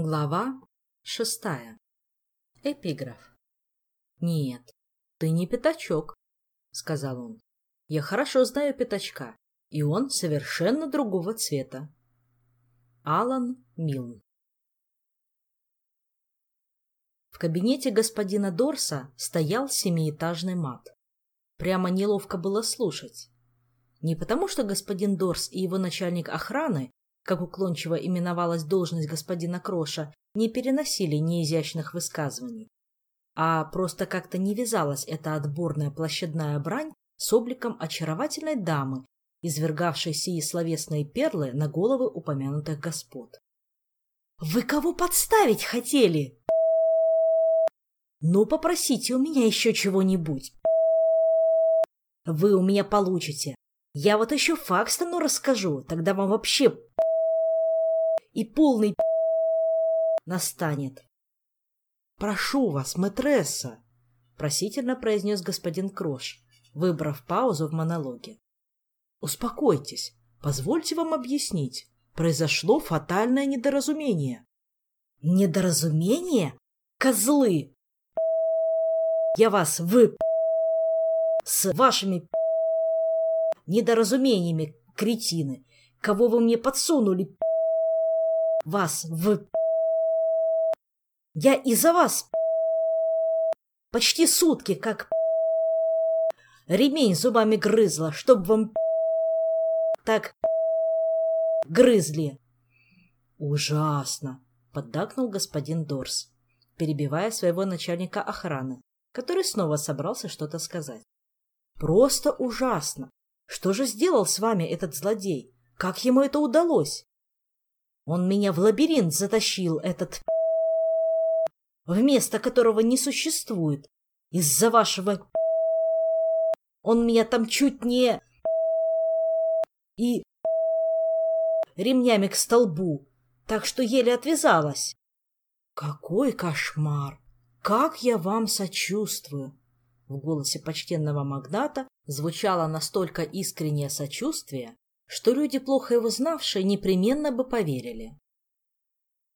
Глава шестая. Эпиграф. «Нет, ты не пятачок», — сказал он. «Я хорошо знаю пятачка, и он совершенно другого цвета». Алан Милн В кабинете господина Дорса стоял семиэтажный мат. Прямо неловко было слушать. Не потому, что господин Дорс и его начальник охраны как уклончиво именовалась должность господина Кроша, не переносили неизящных высказываний. А просто как-то не вязалась эта отборная площадная брань с обликом очаровательной дамы, извергавшей сии словесные перлы на головы упомянутых господ. «Вы кого подставить хотели?» «Ну, попросите у меня еще чего-нибудь». «Вы у меня получите. Я вот еще Факстону расскажу, тогда вам вообще и полный настанет. «Прошу вас, мэтресса!» — просительно произнес господин Крош, выбрав паузу в монологе. «Успокойтесь, позвольте вам объяснить. Произошло фатальное недоразумение». «Недоразумение? Козлы! Я вас вы... с вашими недоразумениями, кретины! Кого вы мне подсунули, вас в... Я из-за вас почти сутки как ремень зубами грызла, чтоб вам так грызли. Ужасно, поддакнул господин Дорс, перебивая своего начальника охраны, который снова собрался что-то сказать. Просто ужасно. Что же сделал с вами этот злодей? Как ему это удалось? Он меня в лабиринт затащил, этот... Вместо которого не существует. Из-за вашего... Он меня там чуть не... И... Ремнями к столбу. Так что еле отвязалась. Какой кошмар! Как я вам сочувствую! В голосе почтенного магната звучало настолько искреннее сочувствие, что люди, плохо его знавшие, непременно бы поверили.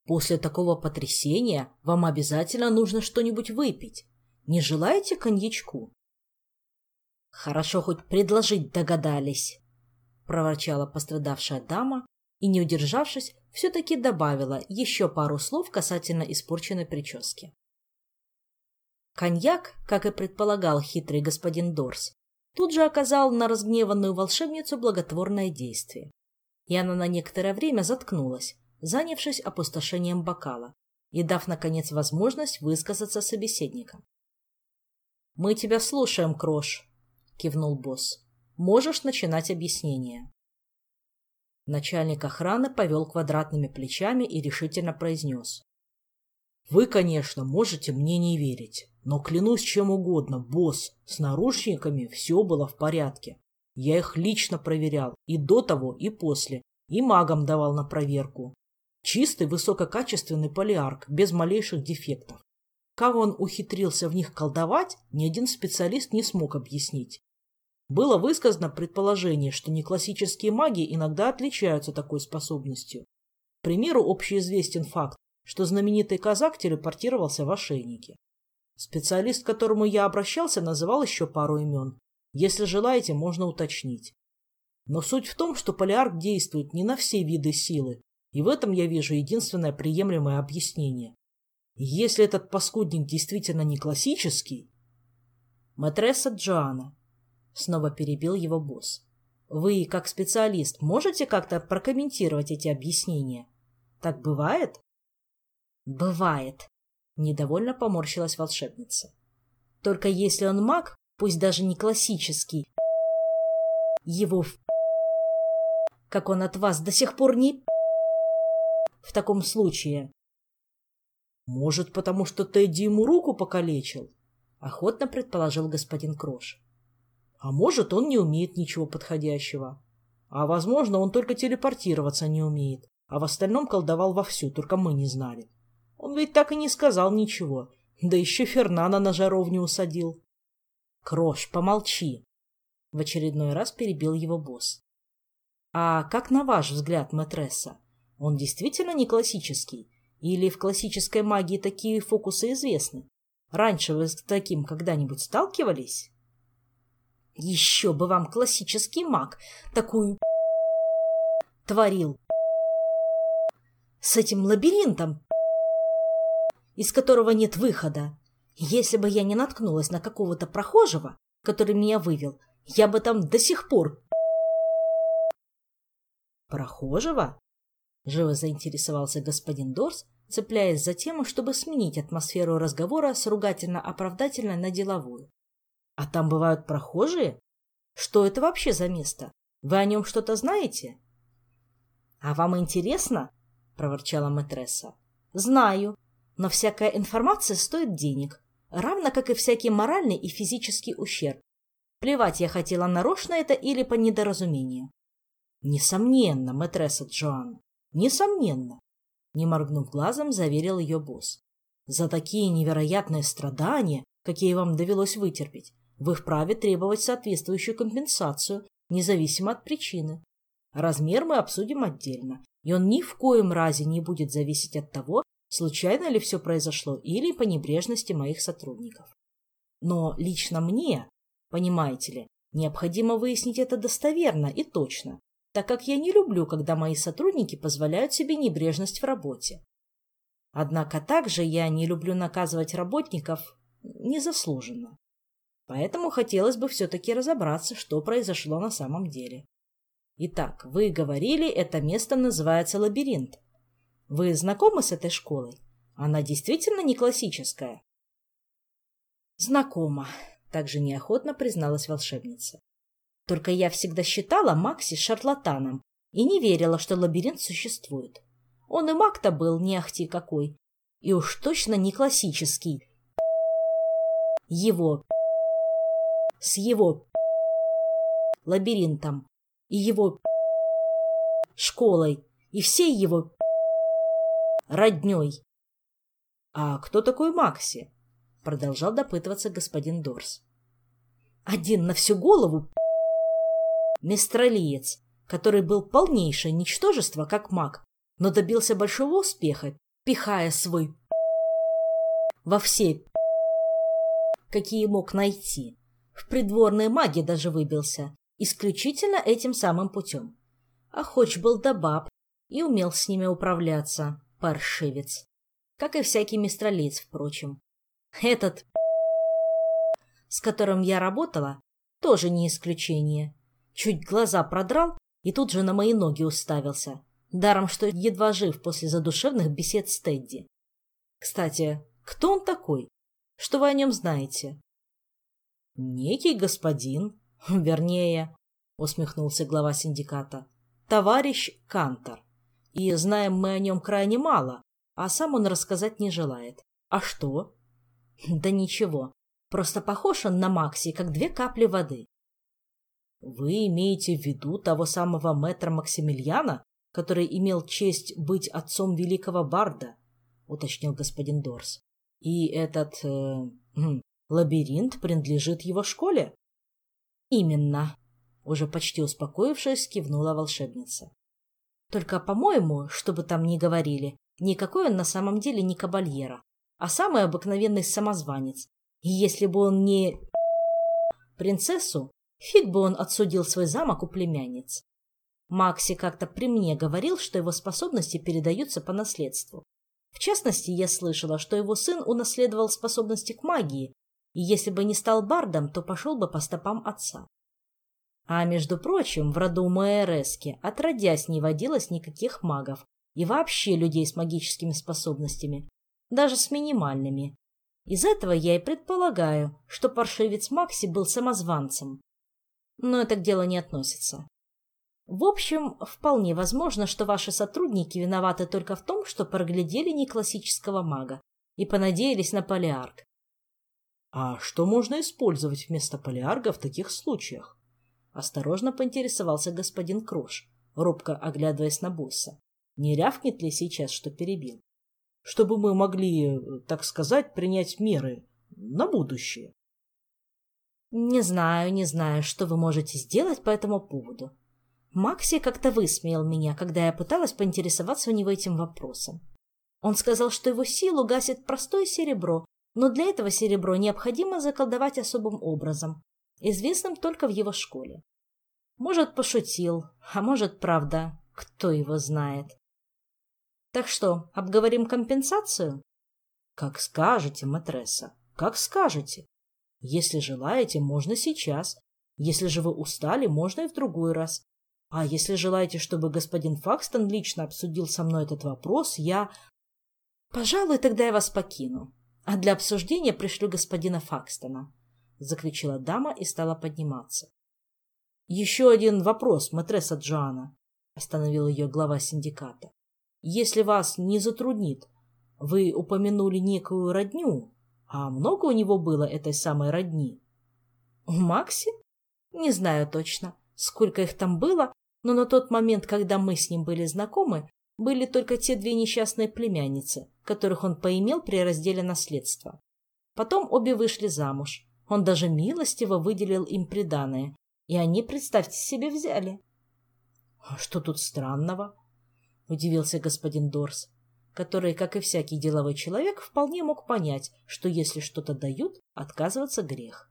После такого потрясения вам обязательно нужно что-нибудь выпить. Не желаете коньячку? Хорошо хоть предложить догадались, проворчала пострадавшая дама и, не удержавшись, все-таки добавила еще пару слов касательно испорченной прически. Коньяк, как и предполагал хитрый господин Дорс, тут же оказал на разгневанную волшебницу благотворное действие. И она на некоторое время заткнулась, занявшись опустошением бокала и дав, наконец, возможность высказаться собеседникам. «Мы тебя слушаем, Крош», — кивнул босс. «Можешь начинать объяснение». Начальник охраны повел квадратными плечами и решительно произнес. «Вы, конечно, можете мне не верить, но клянусь чем угодно, босс, с наручниками все было в порядке. Я их лично проверял и до того, и после, и магам давал на проверку. Чистый высококачественный полиарк, без малейших дефектов. Как он ухитрился в них колдовать, ни один специалист не смог объяснить. Было высказано предположение, что неклассические маги иногда отличаются такой способностью. К примеру, общеизвестен факт, что знаменитый казак телепортировался в ошейнике. Специалист, к которому я обращался, называл еще пару имен. Если желаете, можно уточнить. Но суть в том, что полиарк действует не на все виды силы, и в этом я вижу единственное приемлемое объяснение. Если этот паскудник действительно не классический... Матресса Джоанна. Снова перебил его босс. Вы, как специалист, можете как-то прокомментировать эти объяснения? Так бывает? Бывает, Недовольно поморщилась волшебница. Только если он маг, пусть даже не классический, его как он от вас до сих пор не в таком случае. Может, потому что Тедди ему руку покалечил? Охотно предположил господин Крош. А может, он не умеет ничего подходящего. А возможно, он только телепортироваться не умеет, а в остальном колдовал вовсю, только мы не знали. Он ведь так и не сказал ничего. Да еще Фернана на жаровню усадил. Крош, помолчи. В очередной раз перебил его босс. А как на ваш взгляд, матресса, он действительно не классический? Или в классической магии такие фокусы известны? Раньше вы с таким когда-нибудь сталкивались? Еще бы вам классический маг такую творил. С этим лабиринтом, из которого нет выхода. Если бы я не наткнулась на какого-то прохожего, который меня вывел, я бы там до сих пор... Прохожего? Живо заинтересовался господин Дорс, цепляясь за тему, чтобы сменить атмосферу разговора с ругательно-оправдательно на деловую. А там бывают прохожие? Что это вообще за место? Вы о нем что-то знаете? — А вам интересно? — проворчала матресса. — Знаю, но всякая информация стоит денег, равно как и всякий моральный и физический ущерб. Плевать я хотела, нарочно это или по недоразумению. — Несомненно, матресса Джоанна, несомненно, — не моргнув глазом, заверил ее босс. — За такие невероятные страдания, какие вам довелось вытерпеть, вы вправе требовать соответствующую компенсацию, независимо от причины. Размер мы обсудим отдельно, и он ни в коем разе не будет зависеть от того, случайно ли все произошло или по небрежности моих сотрудников. Но лично мне, понимаете ли, необходимо выяснить это достоверно и точно, так как я не люблю, когда мои сотрудники позволяют себе небрежность в работе. Однако также я не люблю наказывать работников незаслуженно. Поэтому хотелось бы все-таки разобраться, что произошло на самом деле. Итак, вы говорили, это место называется лабиринт. Вы знакомы с этой школой? Она действительно не классическая? Знакома, также неохотно призналась волшебница. Только я всегда считала Макси шарлатаном и не верила, что лабиринт существует. Он и маг-то был не ахти какой, и уж точно не классический. Его с его лабиринтом и его школой и всей его родней. — А кто такой Макси? — продолжал допытываться господин Дорс. — Один на всю голову мистралиец, который был полнейшее ничтожество, как маг, но добился большого успеха, пихая свой во все, какие мог найти. В придворной маги даже выбился, исключительно этим самым путем. А хоть был да баб и умел с ними управляться, паршивец. Как и всякий мистралиц, впрочем. Этот, с которым я работала, тоже не исключение. Чуть глаза продрал и тут же на мои ноги уставился. Даром, что едва жив после задушевных бесед с Тедди. Кстати, кто он такой? Что вы о нем знаете? Некий господин, вернее, усмехнулся глава синдиката, товарищ Кантор. И знаем мы о нем крайне мало, а сам он рассказать не желает. А что? Да ничего, просто похож он на Макси, как две капли воды. Вы имеете в виду того самого мэтра Максимилиана, который имел честь быть отцом великого барда, уточнил господин Дорс. И этот э, Лабиринт принадлежит его школе? Именно. Уже почти успокоившись, кивнула волшебница. Только, по-моему, что бы там ни говорили, никакой он на самом деле не кабальера, а самый обыкновенный самозванец. И если бы он не... принцессу, фиг бы он отсудил свой замок у племянниц. Макси как-то при мне говорил, что его способности передаются по наследству. В частности, я слышала, что его сын унаследовал способности к магии, и если бы не стал бардом, то пошел бы по стопам отца. А между прочим, в роду Маэрески отродясь не водилось никаких магов и вообще людей с магическими способностями, даже с минимальными. Из этого я и предполагаю, что паршивец Макси был самозванцем. Но это к делу не относится. В общем, вполне возможно, что ваши сотрудники виноваты только в том, что проглядели неклассического мага и понадеялись на полиарк. А что можно использовать вместо полиарга в таких случаях? Осторожно поинтересовался господин Крош, робко оглядываясь на босса. Не рявкнет ли сейчас, что перебил? Чтобы мы могли, так сказать, принять меры на будущее. Не знаю, не знаю, что вы можете сделать по этому поводу. Макси как-то высмеял меня, когда я пыталась поинтересоваться у него этим вопросом. Он сказал, что его силу гасит простое серебро, но для этого серебро необходимо заколдовать особым образом, известным только в его школе. Может, пошутил, а может, правда, кто его знает. Так что, обговорим компенсацию? Как скажете, матресса, как скажете. Если желаете, можно сейчас. Если же вы устали, можно и в другой раз. А если желаете, чтобы господин Факстон лично обсудил со мной этот вопрос, я... Пожалуй, тогда я вас покину. А для обсуждения пришлю господина Факстона, — заключила дама и стала подниматься. — Еще один вопрос, матресса Джоанна, — остановил ее глава синдиката. — Если вас не затруднит, вы упомянули некую родню, а много у него было этой самой родни? — У Макси? Не знаю точно, сколько их там было, но на тот момент, когда мы с ним были знакомы, были только те две несчастные племянницы, которых он поимел при разделе наследства. Потом обе вышли замуж. Он даже милостиво выделил им приданое, и они, представьте себе, взяли. — А что тут странного? — удивился господин Дорс, который, как и всякий деловой человек, вполне мог понять, что если что-то дают, отказываться грех.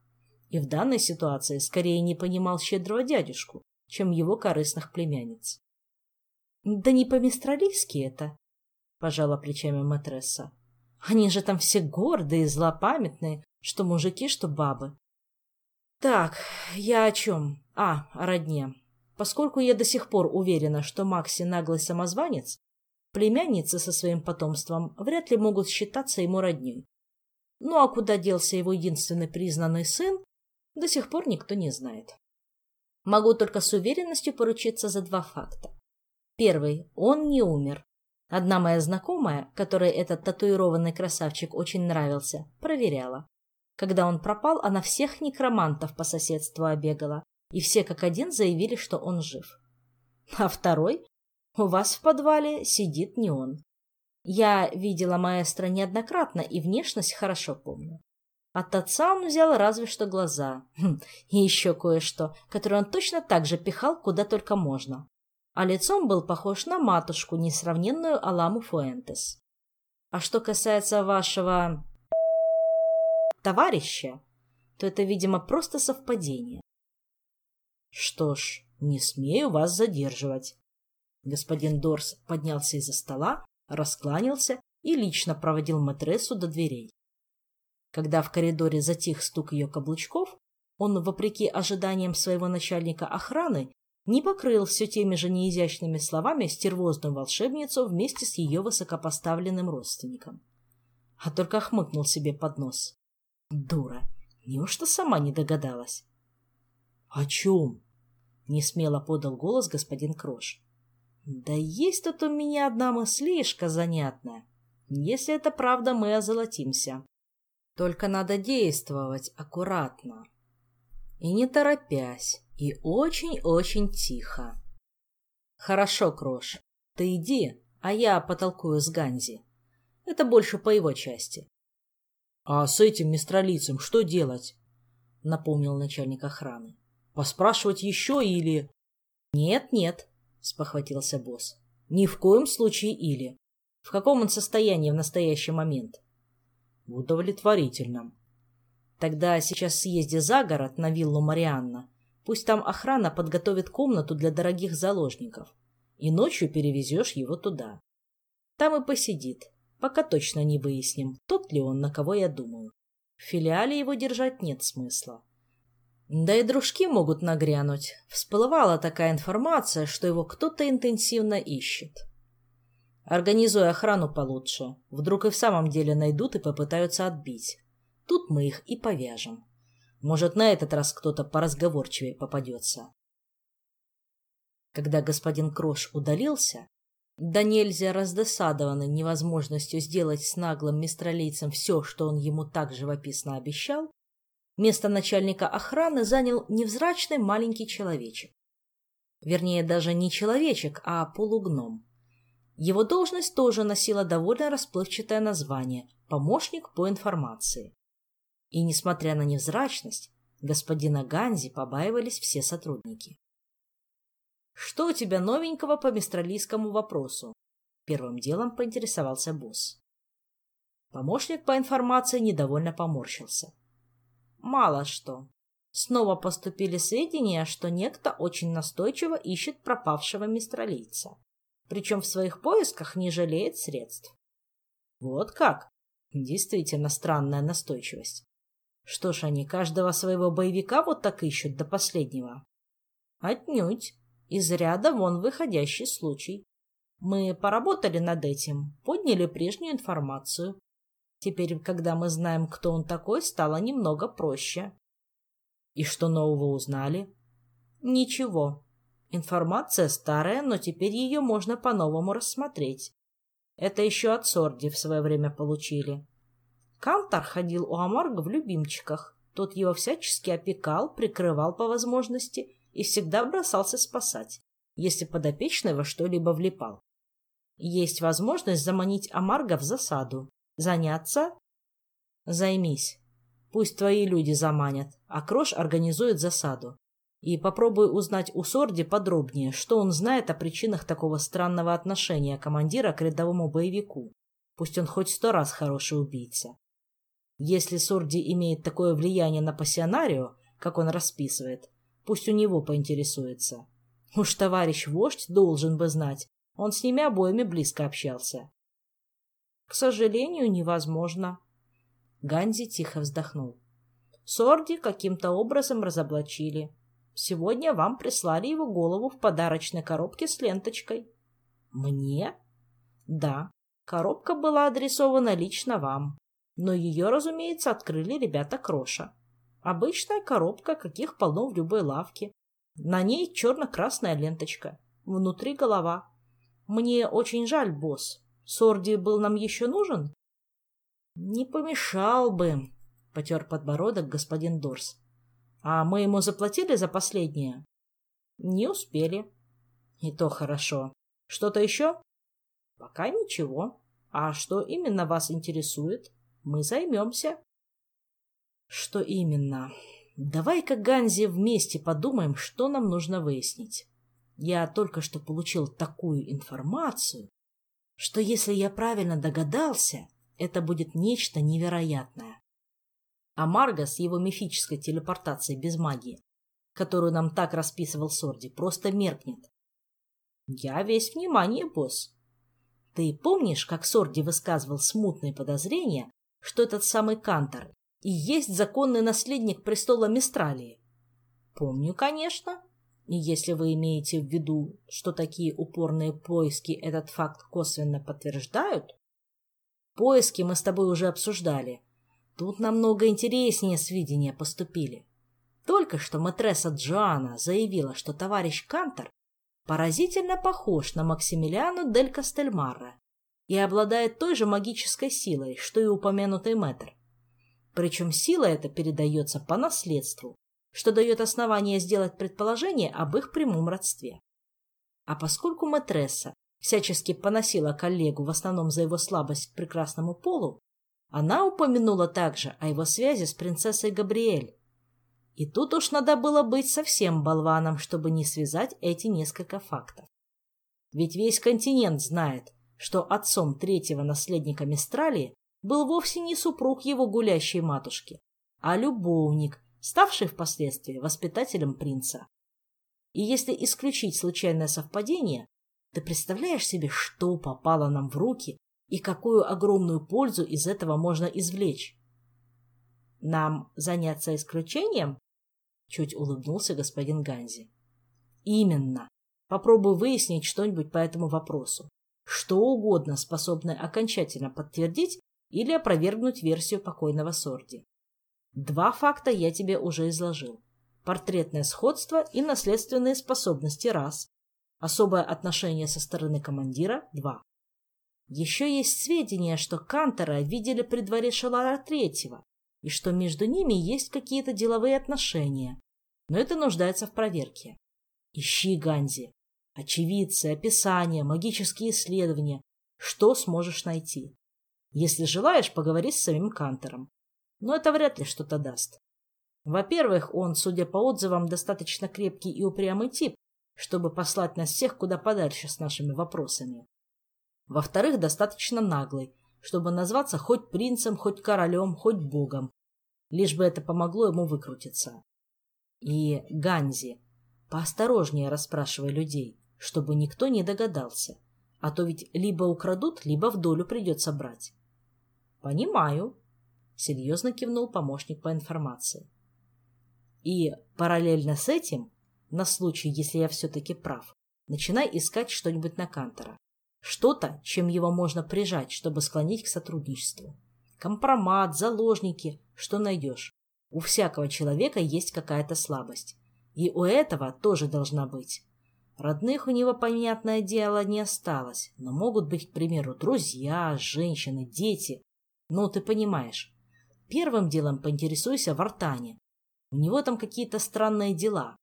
И в данной ситуации скорее не понимал щедрого дядюшку, чем его корыстных племянниц. — Да не по-мистралийски это, — пожала плечами матресса. — Они же там все гордые, злопамятные, что мужики, что бабы. — Так, я о чем? А, о родне. Поскольку я до сих пор уверена, что Макси наглый самозванец, племянницы со своим потомством вряд ли могут считаться ему родней. Ну а куда делся его единственный признанный сын, до сих пор никто не знает. Могу только с уверенностью поручиться за два факта. Первый. Он не умер. Одна моя знакомая, которой этот татуированный красавчик очень нравился, проверяла. Когда он пропал, она всех некромантов по соседству обегала, и все как один заявили, что он жив. А второй? У вас в подвале сидит не он. Я видела маэстро неоднократно и внешность хорошо помню. От отца он взял разве что глаза. Хм, и еще кое-что, которое он точно так же пихал куда только можно. А лицом был похож на матушку, несравненную Аламу Фуэнтес. А что касается вашего... товарища, то это, видимо, просто совпадение. Что ж, не смею вас задерживать. Господин Дорс поднялся из-за стола, раскланялся и лично проводил матрессу до дверей. Когда в коридоре затих стук ее каблучков, он, вопреки ожиданиям своего начальника охраны, не покрыл все теми же неизящными словами стервозную волшебницу вместе с ее высокопоставленным родственником. А только хмыкнул себе под нос. Дура! Неужто сама не догадалась? — О чем? — несмело подал голос господин Крош. — Да есть тут у меня одна мыслишка занятная. Если это правда, мы озолотимся. Только надо действовать аккуратно. И не торопясь, и очень-очень тихо. Хорошо, Крош, ты иди, а я потолкую с Ганзи. Это больше по его части. — А с этим мистралицем что делать? — напомнил начальник охраны. — Поспрашивать еще или... — Нет, нет, — спохватился босс. — Ни в коем случае или. В каком он состоянии в настоящий момент? В удовлетворительном. Тогда сейчас съезди за город на виллу Марианна. Пусть там охрана подготовит комнату для дорогих заложников. И ночью перевезешь его туда. Там и посидит, пока точно не выясним, тот ли он, на кого я думаю. В филиале его держать нет смысла. Да и дружки могут нагрянуть. Всплывала такая информация, что его кто-то интенсивно ищет. Организуй охрану получше. Вдруг и в самом деле найдут и попытаются отбить. Тут мы их и повяжем. Может, на этот раз кто-то поразговорчивее попадется. Когда господин Крош удалился, да нельзя раздосадованный невозможностью сделать с наглым мистралийцем все, что он ему так живописно обещал, место начальника охраны занял невзрачный маленький человечек. Вернее, даже не человечек, а полугном. Его должность тоже носила довольно расплывчатое название «помощник по информации». И, несмотря на невзрачность, господина Ганзи побаивались все сотрудники. «Что у тебя новенького по мистралийскому вопросу?» Первым делом поинтересовался босс. Помощник по информации недовольно поморщился. Мало что. Снова поступили сведения, что некто очень настойчиво ищет пропавшего мистралийца. Причем в своих поисках не жалеет средств. Вот как? Действительно странная настойчивость. Что ж, они каждого своего боевика вот так ищут до последнего? Отнюдь. Из ряда вон выходящий случай. Мы поработали над этим, подняли прежнюю информацию. Теперь, когда мы знаем, кто он такой, стало немного проще. И что нового узнали? Ничего. Информация старая, но теперь ее можно по-новому рассмотреть. Это еще от Сорди в свое время получили. Кантар ходил у Амарга в любимчиках. Тот его всячески опекал, прикрывал по возможности и всегда бросался спасать, если подопечный во что-либо влипал. Есть возможность заманить Амарга в засаду. Заняться? Займись. Пусть твои люди заманят, а Крош организует засаду. И попробуй узнать у Сорди подробнее, что он знает о причинах такого странного отношения командира к рядовому боевику. Пусть он хоть сто раз хороший убийца. Если Сорди имеет такое влияние на пассионарио, как он расписывает, пусть у него поинтересуется. Уж товарищ вождь должен бы знать, он с ними обоими близко общался. К сожалению, невозможно. Ганзи тихо вздохнул. Сорди каким-то образом разоблачили. Сегодня вам прислали его голову в подарочной коробке с ленточкой. Мне? Да. Коробка была адресована лично вам. Но ее, разумеется, открыли ребята Кроша. Обычная коробка, каких полно в любой лавке. На ней черно-красная ленточка. Внутри голова. Мне очень жаль, босс. Сорди был нам еще нужен? Не помешал бы, потер подбородок господин Дорс. А мы ему заплатили за последнее? Не успели. И то хорошо. Что-то еще? Пока ничего. А что именно вас интересует? Мы займемся. Что именно? Давай-ка, Ганзи, вместе подумаем, что нам нужно выяснить. Я только что получил такую информацию, что если я правильно догадался, это будет нечто невероятное. А Марго с его мифической телепортацией без магии, которую нам так расписывал Сорди, просто меркнет. Я весь внимание, босс. Ты помнишь, как Сорди высказывал смутные подозрения, что этот самый Кантор и есть законный наследник престола Мистралии? Помню, конечно. И если вы имеете в виду, что такие упорные поиски этот факт косвенно подтверждают, поиски мы с тобой уже обсуждали. Тут намного интереснее сведения поступили. Только что матресса Джоанна заявила, что товарищ Кантор поразительно похож на Максимилиану дель Кастельмарра и обладает той же магической силой, что и упомянутый мэтр. Причем сила эта передается по наследству, что дает основание сделать предположение об их прямом родстве. А поскольку матресса всячески поносила коллегу в основном за его слабость к прекрасному полу, она упомянула также о его связи с принцессой Габриэль. И тут уж надо было быть совсем болваном, чтобы не связать эти несколько фактов. Ведь весь континент знает, что отцом третьего наследника Мистралии был вовсе не супруг его гулящей матушки, а любовник, ставший впоследствии воспитателем принца. И если исключить случайное совпадение, ты представляешь себе, что попало нам в руки и какую огромную пользу из этого можно извлечь? Нам заняться исключением? Чуть улыбнулся господин Ганзи. Именно. Попробуй выяснить что-нибудь по этому вопросу. Что угодно, способное окончательно подтвердить или опровергнуть версию покойного Сорди. Два факта я тебе уже изложил. Портретное сходство и наследственные способности – раз. Особое отношение со стороны командира – два. Еще есть сведения, что Кантера видели при дворе Шалара Третьего, и что между ними есть какие-то деловые отношения, но это нуждается в проверке. Ищи Ганзи. Очевидцы, описания, магические исследования. Что сможешь найти? Если желаешь, поговори с самим Кантером но это вряд ли что-то даст. Во-первых, он, судя по отзывам, достаточно крепкий и упрямый тип, чтобы послать нас всех куда подальше с нашими вопросами. Во-вторых, достаточно наглый, чтобы назваться хоть принцем, хоть королем, хоть богом, лишь бы это помогло ему выкрутиться. И Ганзи, поосторожнее расспрашивай людей, чтобы никто не догадался, а то ведь либо украдут, либо в долю придется брать. — Понимаю, — серьезно кивнул помощник по информации. И параллельно с этим, на случай, если я все-таки прав, начинай искать что-нибудь на Кантора. Что-то, чем его можно прижать, чтобы склонить к сотрудничеству. Компромат, заложники, что найдешь. У всякого человека есть какая-то слабость. И у этого тоже должна быть. Родных у него, понятное дело, не осталось, но могут быть, к примеру, друзья, женщины, дети. Ну, ты понимаешь. Первым делом поинтересуйся в Артане. У него там какие-то странные дела.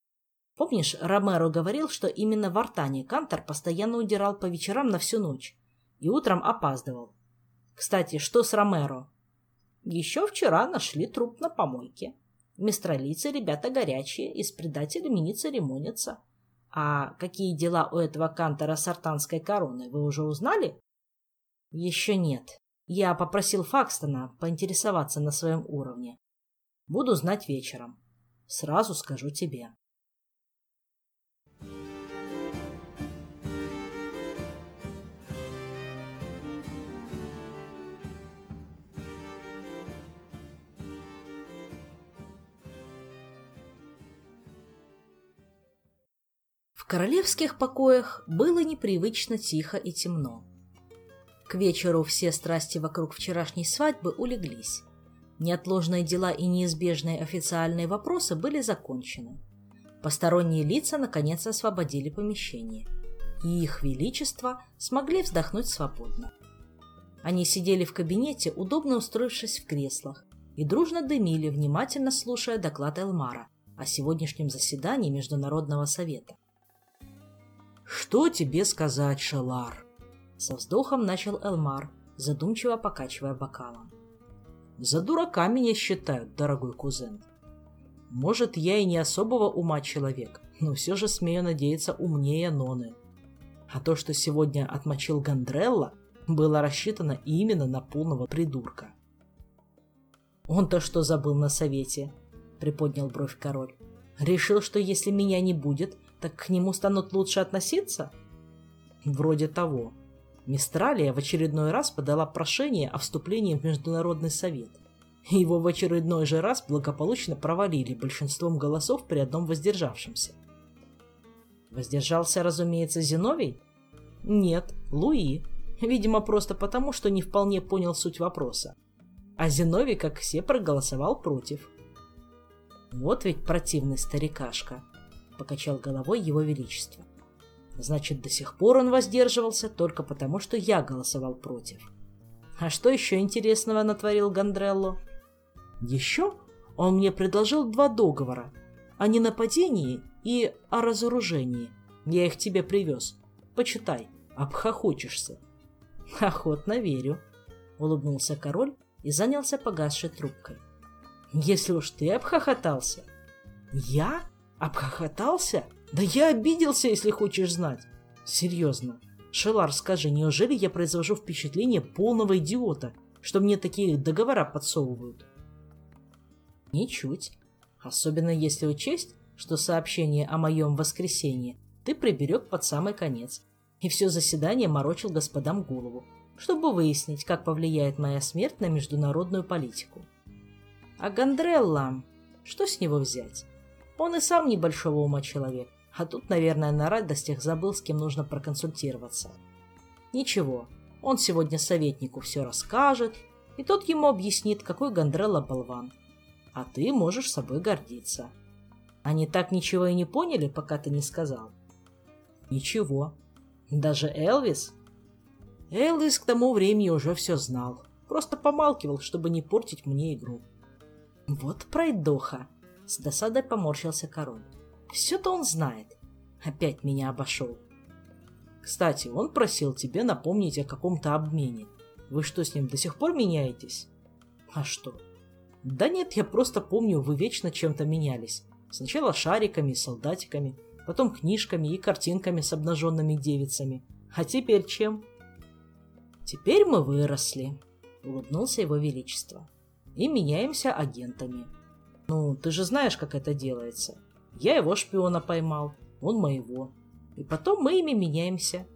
Помнишь, Ромеро говорил, что именно в Артане Кантор постоянно удирал по вечерам на всю ночь и утром опаздывал. Кстати, что с Ромеро? Еще вчера нашли труп на помойке. Мистралицы ребята горячие и с предателями не церемонятся. А какие дела у этого Кантора с артанской короной, вы уже узнали? Еще нет. Я попросил Факстона поинтересоваться на своем уровне. Буду знать вечером. Сразу скажу тебе. Королевских покоях было непривычно тихо и темно. К вечеру все страсти вокруг вчерашней свадьбы улеглись. Неотложные дела и неизбежные официальные вопросы были закончены. Посторонние лица наконец освободили помещение, и их величество смогли вздохнуть свободно. Они сидели в кабинете, удобно устроившись в креслах, и дружно дымили, внимательно слушая доклад Элмара о сегодняшнем заседании Международного совета. «Что тебе сказать, Шелар?» Со вздохом начал Элмар, задумчиво покачивая бокалом. «За дурака меня считают, дорогой кузен. Может, я и не особого ума человек, но все же смею надеяться умнее Ноны. А то, что сегодня отмочил Гандрелла, было рассчитано именно на полного придурка. «Он-то что забыл на совете?» — приподнял бровь король. «Решил, что если меня не будет, так к нему станут лучше относиться? Вроде того. Мистралия в очередной раз подала прошение о вступлении в Международный совет. Его в очередной же раз благополучно провалили большинством голосов при одном воздержавшемся. Воздержался, разумеется, Зиновий? Нет, Луи. Видимо, просто потому, что не вполне понял суть вопроса. А Зиновий, как все, проголосовал против. Вот ведь противный старикашка покачал головой его величество. Значит, до сих пор он воздерживался только потому, что я голосовал против. А что еще интересного натворил Гандрелло? Еще он мне предложил два договора о ненападении и о разоружении. Я их тебе привез. Почитай, обхохочешься. Охотно верю, улыбнулся король и занялся погасшей трубкой. Если уж ты обхохотался. Я? Обхохотался? Да я обиделся, если хочешь знать. Серьезно. Шелар, скажи, неужели я произвожу впечатление полного идиота, что мне такие договора подсовывают? Ничуть. Особенно если учесть, что сообщение о моем воскресенье ты приберег под самый конец, и все заседание морочил господам голову, чтобы выяснить, как повлияет моя смерть на международную политику. А Гандрелла, что с него взять? Он и сам небольшого ума человек, а тут, наверное, на радостях забыл, с кем нужно проконсультироваться. Ничего, он сегодня советнику все расскажет, и тот ему объяснит, какой Гондрелла болван. А ты можешь собой гордиться. Они так ничего и не поняли, пока ты не сказал? Ничего. Даже Элвис? Элвис к тому времени уже все знал. Просто помалкивал, чтобы не портить мне игру. Вот пройдоха. С досадой поморщился король. Все-то он знает. Опять меня обошел. Кстати, он просил тебе напомнить о каком-то обмене. Вы что, с ним до сих пор меняетесь? А что? Да нет, я просто помню, вы вечно чем-то менялись. Сначала шариками и солдатиками, потом книжками и картинками с обнаженными девицами. А теперь чем? Теперь мы выросли, улыбнулся его величество. И меняемся агентами. Ну, ты же знаешь, как это делается. Я его шпиона поймал, он моего. И потом мы ими меняемся.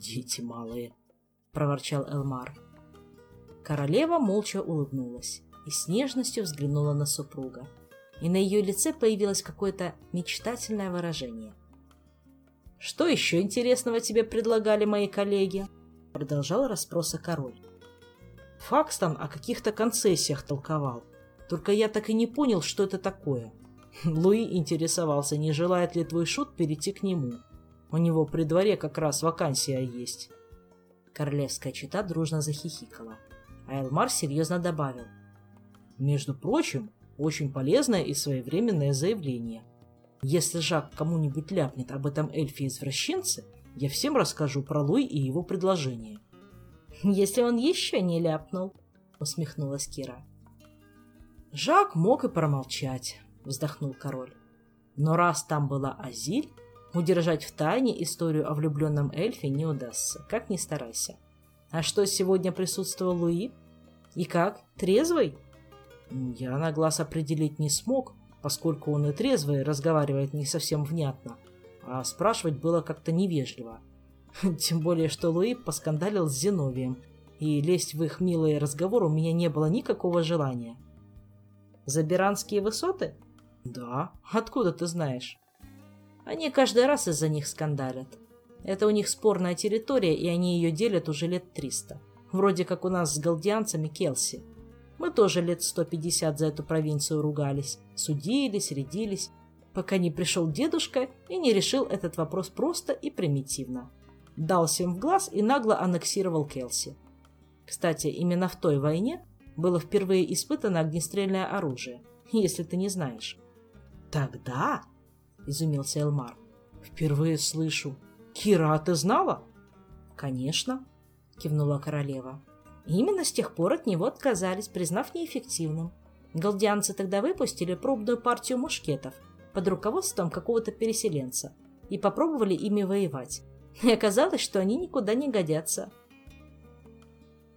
Дети малые, проворчал Элмар. Королева молча улыбнулась и с нежностью взглянула на супруга. И на ее лице появилось какое-то мечтательное выражение. «Что еще интересного тебе предлагали мои коллеги?» Продолжал расспросы король. Факстон о каких-то концессиях толковал. Только я так и не понял, что это такое. Луи интересовался, не желает ли твой шут перейти к нему. У него при дворе как раз вакансия есть. Королевская чита дружно захихикала. А Элмар серьезно добавил. Между прочим, очень полезное и своевременное заявление. Если Жак кому-нибудь ляпнет об этом эльфе-извращенце, я всем расскажу про Луи и его предложение. «Если он еще не ляпнул», — усмехнулась Кира. Жак мог и промолчать, — вздохнул король. Но раз там была Азиль, удержать в тайне историю о влюбленном эльфе не удастся, как ни старайся. А что, сегодня присутствовал Луи? И как, трезвый? Я на глаз определить не смог, поскольку он и трезвый разговаривает не совсем внятно, а спрашивать было как-то невежливо. Тем более, что Луи поскандалил с Зиновием, и лезть в их милые разговоры у меня не было никакого желания. «Забиранские высоты?» «Да. Откуда ты знаешь?» «Они каждый раз из-за них скандалят. Это у них спорная территория, и они ее делят уже лет триста. Вроде как у нас с галдианцами Келси. Мы тоже лет 150 за эту провинцию ругались, судились, рядились, пока не пришел дедушка и не решил этот вопрос просто и примитивно. Дал всем в глаз и нагло аннексировал Келси. Кстати, именно в той войне было впервые испытано огнестрельное оружие, если ты не знаешь. «Тогда?» – изумился Элмар. «Впервые слышу. Кира, а ты знала?» «Конечно», – кивнула королева. Именно с тех пор от него отказались, признав неэффективным. Галдианцы тогда выпустили пробную партию мушкетов под руководством какого-то переселенца и попробовали ими воевать. И оказалось, что они никуда не годятся.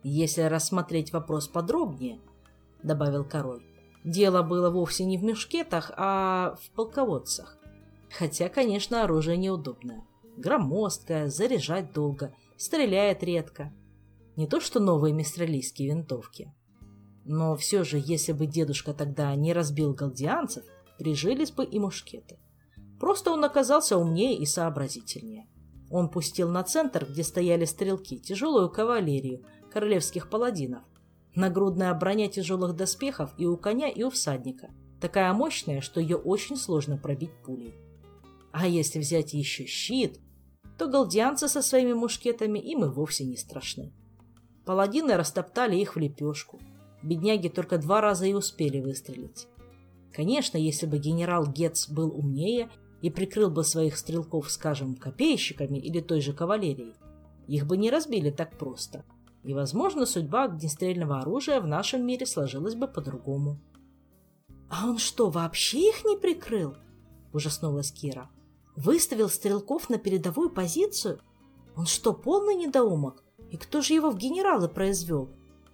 «Если рассмотреть вопрос подробнее», — добавил король, — «дело было вовсе не в мушкетах, а в полководцах. Хотя, конечно, оружие неудобное. Громоздкое, заряжать долго, стреляет редко. Не то что новые мистралийские винтовки. Но все же, если бы дедушка тогда не разбил галдианцев, прижились бы и мушкеты. Просто он оказался умнее и сообразительнее. Он пустил на центр, где стояли стрелки, тяжелую кавалерию королевских паладинов. Нагрудная броня тяжелых доспехов и у коня, и у всадника. Такая мощная, что ее очень сложно пробить пулей. А если взять еще щит, то галдианцы со своими мушкетами им и вовсе не страшны. Паладины растоптали их в лепешку. Бедняги только два раза и успели выстрелить. Конечно, если бы генерал Гетц был умнее и прикрыл бы своих стрелков, скажем, копейщиками или той же кавалерией, их бы не разбили так просто. И, возможно, судьба огнестрельного оружия в нашем мире сложилась бы по-другому. «А он что, вообще их не прикрыл?» – ужаснулась Кира. «Выставил стрелков на передовую позицию? Он что, полный недоумок? И кто же его в генералы произвел?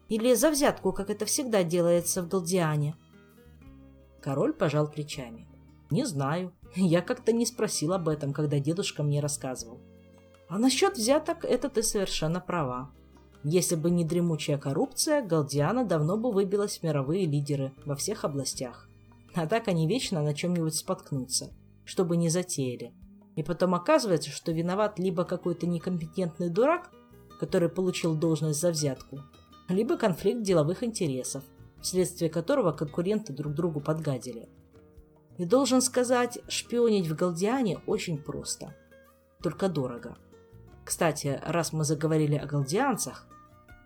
Или за взятку, как это всегда делается в Галдиане? Король пожал плечами. Не знаю. Я как-то не спросил об этом, когда дедушка мне рассказывал. А насчет взяток, это ты совершенно права. Если бы не дремучая коррупция, Галдиана давно бы выбилась в мировые лидеры во всех областях. А так они вечно на чем-нибудь споткнутся, чтобы не затеяли. И потом оказывается, что виноват либо какой-то некомпетентный дурак, который получил должность за взятку, либо конфликт деловых интересов, вследствие которого конкуренты друг другу подгадили. И должен сказать, шпионить в Галдиане очень просто. Только дорого. Кстати, раз мы заговорили о галдианцах...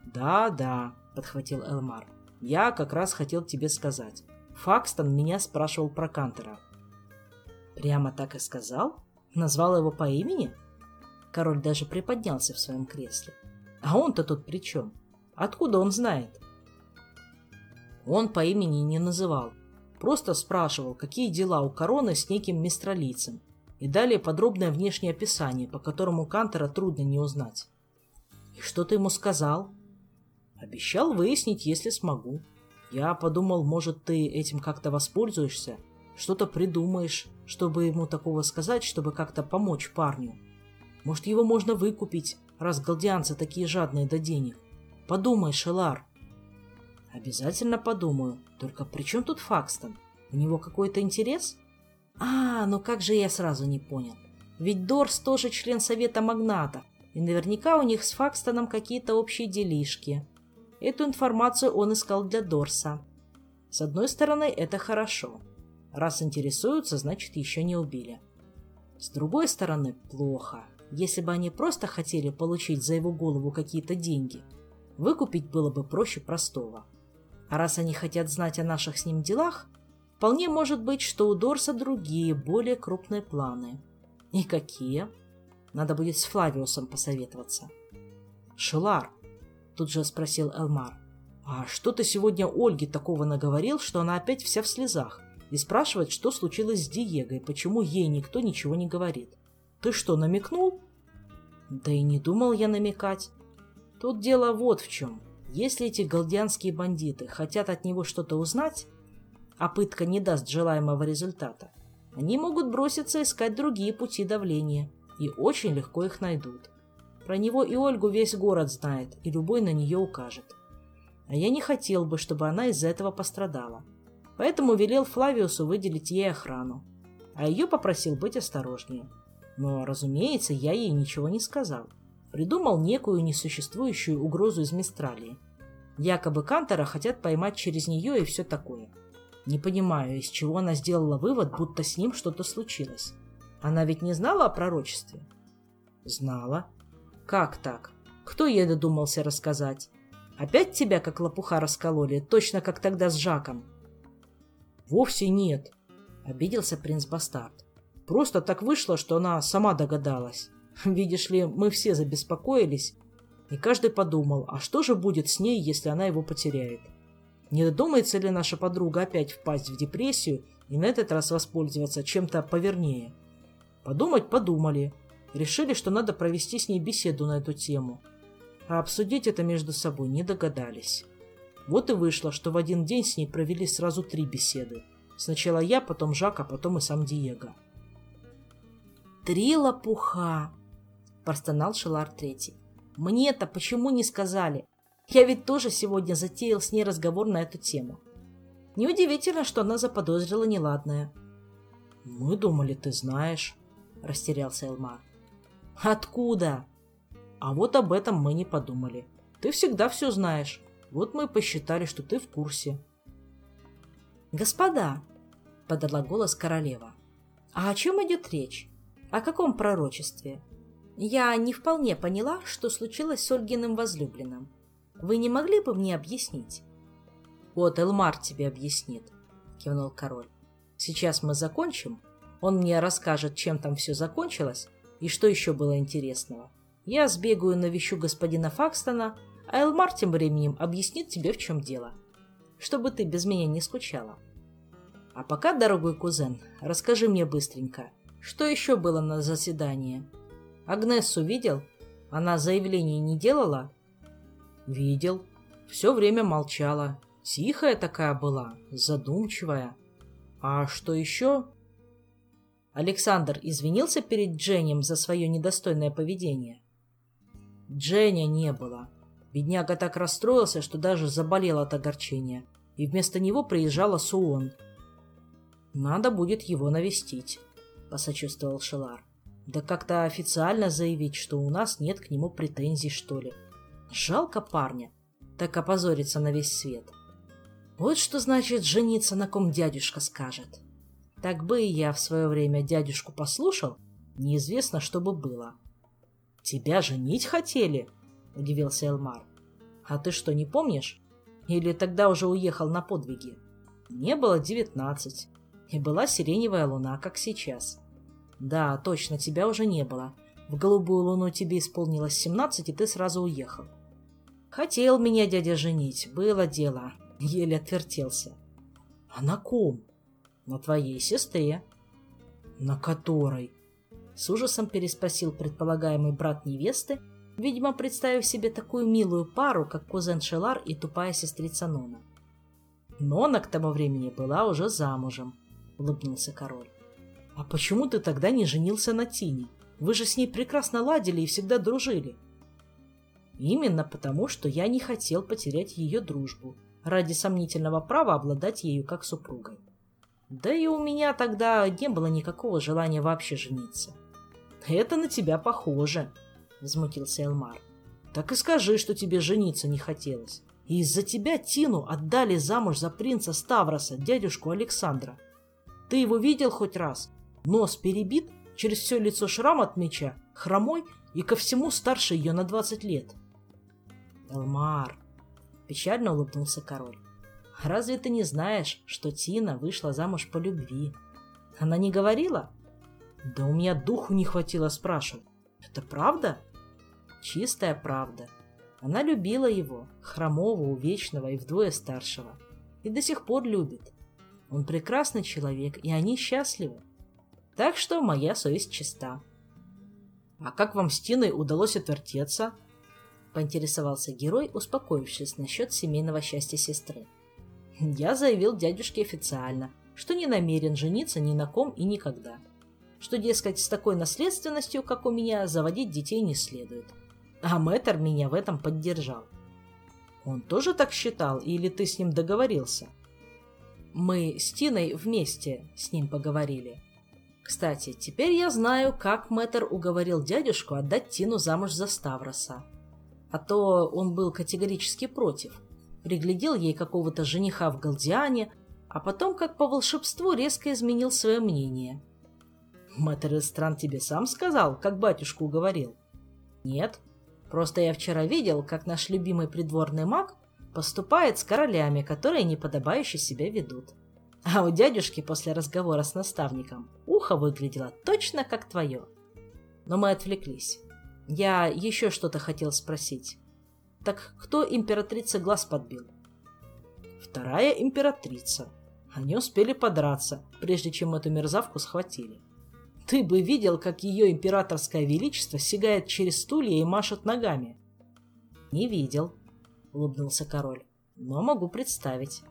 Да-да, подхватил Элмар. Я как раз хотел тебе сказать. Факстон меня спрашивал про Кантера. Прямо так и сказал? Назвал его по имени? Король даже приподнялся в своем кресле. А он-то тут при чем? Откуда он знает? Он по имени не называл. Просто спрашивал, какие дела у короны с неким мистралийцем. И далее подробное внешнее описание, по которому Кантера трудно не узнать. И что ты ему сказал? Обещал выяснить, если смогу. Я подумал, может, ты этим как-то воспользуешься, что-то придумаешь, чтобы ему такого сказать, чтобы как-то помочь парню. Может, его можно выкупить, раз галдианцы такие жадные до денег. Подумай, Шелар. Обязательно подумаю. Только при чем тут Факстон? У него какой-то интерес? А, ну как же я сразу не понял. Ведь Дорс тоже член совета магната, и наверняка у них с Факстоном какие-то общие делишки. Эту информацию он искал для Дорса. С одной стороны, это хорошо. Раз интересуются, значит, еще не убили. С другой стороны, плохо. Если бы они просто хотели получить за его голову какие-то деньги, выкупить было бы проще простого. А раз они хотят знать о наших с ним делах, вполне может быть, что у Дорса другие, более крупные планы. И какие? Надо будет с Флавиусом посоветоваться. «Шелар», — тут же спросил Элмар, — «а что ты сегодня Ольге такого наговорил, что она опять вся в слезах и спрашивает, что случилось с Диего и почему ей никто ничего не говорит?» Ты что, намекнул? Да и не думал я намекать. Тут дело вот в чем. Если эти галдианские бандиты хотят от него что-то узнать, а пытка не даст желаемого результата, они могут броситься искать другие пути давления и очень легко их найдут. Про него и Ольгу весь город знает, и любой на нее укажет. А я не хотел бы, чтобы она из-за этого пострадала. Поэтому велел Флавиусу выделить ей охрану, а ее попросил быть осторожнее. Но, разумеется, я ей ничего не сказал. Придумал некую несуществующую угрозу из Мистралии. Якобы Кантера хотят поймать через нее и все такое. Не понимаю, из чего она сделала вывод, будто с ним что-то случилось. Она ведь не знала о пророчестве? Знала. Как так? Кто ей додумался рассказать? Опять тебя, как лопуха, раскололи, точно как тогда с Жаком? Вовсе нет, обиделся принц Бастард. Просто так вышло, что она сама догадалась. Видишь ли, мы все забеспокоились, и каждый подумал, а что же будет с ней, если она его потеряет? Не додумается ли наша подруга опять впасть в депрессию и на этот раз воспользоваться чем-то повернее? Подумать подумали. Решили, что надо провести с ней беседу на эту тему. А обсудить это между собой не догадались. Вот и вышло, что в один день с ней провели сразу три беседы. Сначала я, потом Жак, а потом и сам Диего. «Три лопуха!» – простонал Шелар Третий. «Мне-то почему не сказали? Я ведь тоже сегодня затеял с ней разговор на эту тему. Неудивительно, что она заподозрила неладное». «Мы думали, ты знаешь», – растерялся Элмар. «Откуда?» «А вот об этом мы не подумали. Ты всегда все знаешь. Вот мы посчитали, что ты в курсе». «Господа», — подала голос королева, — «а о чем идет речь? О каком пророчестве? Я не вполне поняла, что случилось с Ольгиным возлюбленным. Вы не могли бы мне объяснить? Вот Элмар тебе объяснит, кивнул король. Сейчас мы закончим. Он мне расскажет, чем там все закончилось и что еще было интересного. Я сбегаю навещу господина Факстона, а Элмар тем временем объяснит тебе, в чем дело. Чтобы ты без меня не скучала. А пока, дорогой кузен, расскажи мне быстренько, что еще было на заседании? Агнессу видел? Она заявлений не делала? Видел. Все время молчала. Тихая такая была, задумчивая. А что еще? Александр извинился перед Дженем за свое недостойное поведение? Дженя не было. Бедняга так расстроился, что даже заболел от огорчения. И вместо него приезжала Суон. Надо будет его навестить посочувствовал Шелар. Да как-то официально заявить, что у нас нет к нему претензий, что ли. Жалко парня, так опозориться на весь свет. Вот что значит жениться на ком дядюшка скажет. Так бы и я в свое время дядюшку послушал, неизвестно, что бы было. «Тебя женить хотели?» – удивился Элмар. «А ты что, не помнишь? Или тогда уже уехал на подвиги? Мне было девятнадцать, и была сиреневая луна, как сейчас. Да, точно, тебя уже не было. В голубую луну тебе исполнилось семнадцать, и ты сразу уехал. Хотел меня дядя женить, было дело. Еле отвертелся. А на ком? На твоей сестре. На которой? С ужасом переспросил предполагаемый брат невесты видимо, представив себе такую милую пару, как кузен Шелар и тупая сестрица Нона. Нона к тому времени была уже замужем, улыбнулся король. А почему ты тогда не женился на Тине? Вы же с ней прекрасно ладили и всегда дружили. Именно потому, что я не хотел потерять ее дружбу ради сомнительного права обладать ею как супругой. Да и у меня тогда не было никакого желания вообще жениться. Это на тебя похоже, возмутился Элмар. Так и скажи, что тебе жениться не хотелось. И из-за тебя Тину отдали замуж за принца Ставроса, дядюшку Александра. Ты его видел хоть раз? Нос перебит, через все лицо шрам от меча, хромой и ко всему старше ее на двадцать лет. Элмар, печально улыбнулся король. Разве ты не знаешь, что Тина вышла замуж по любви? Она не говорила? Да у меня духу не хватило спрашивать. Это правда? Чистая правда. Она любила его, хромого, увечного и вдвое старшего. И до сих пор любит. Он прекрасный человек, и они счастливы. Так что моя совесть чиста. «А как вам с Тиной удалось отвертеться?» — поинтересовался герой, успокоившись насчет семейного счастья сестры. «Я заявил дядюшке официально, что не намерен жениться ни на ком и никогда. Что, дескать, с такой наследственностью, как у меня, заводить детей не следует. А мэтр меня в этом поддержал. Он тоже так считал, или ты с ним договорился? Мы с Тиной вместе с ним поговорили. Кстати, теперь я знаю, как мэтр уговорил дядюшку отдать Тину замуж за Ставроса. А то он был категорически против. Приглядел ей какого-то жениха в Галдиане, а потом, как по волшебству, резко изменил свое мнение. Мэтр Эстран тебе сам сказал, как батюшку уговорил? Нет, Просто я вчера видел, как наш любимый придворный маг поступает с королями, которые неподобающе себя ведут. А у дядюшки после разговора с наставником ухо выглядело точно как твое. Но мы отвлеклись. Я еще что-то хотел спросить. Так кто императрице глаз подбил? Вторая императрица. Они успели подраться, прежде чем эту мерзавку схватили. Ты бы видел, как ее императорское величество сигает через стулья и машет ногами. Не видел, улыбнулся король, но могу представить.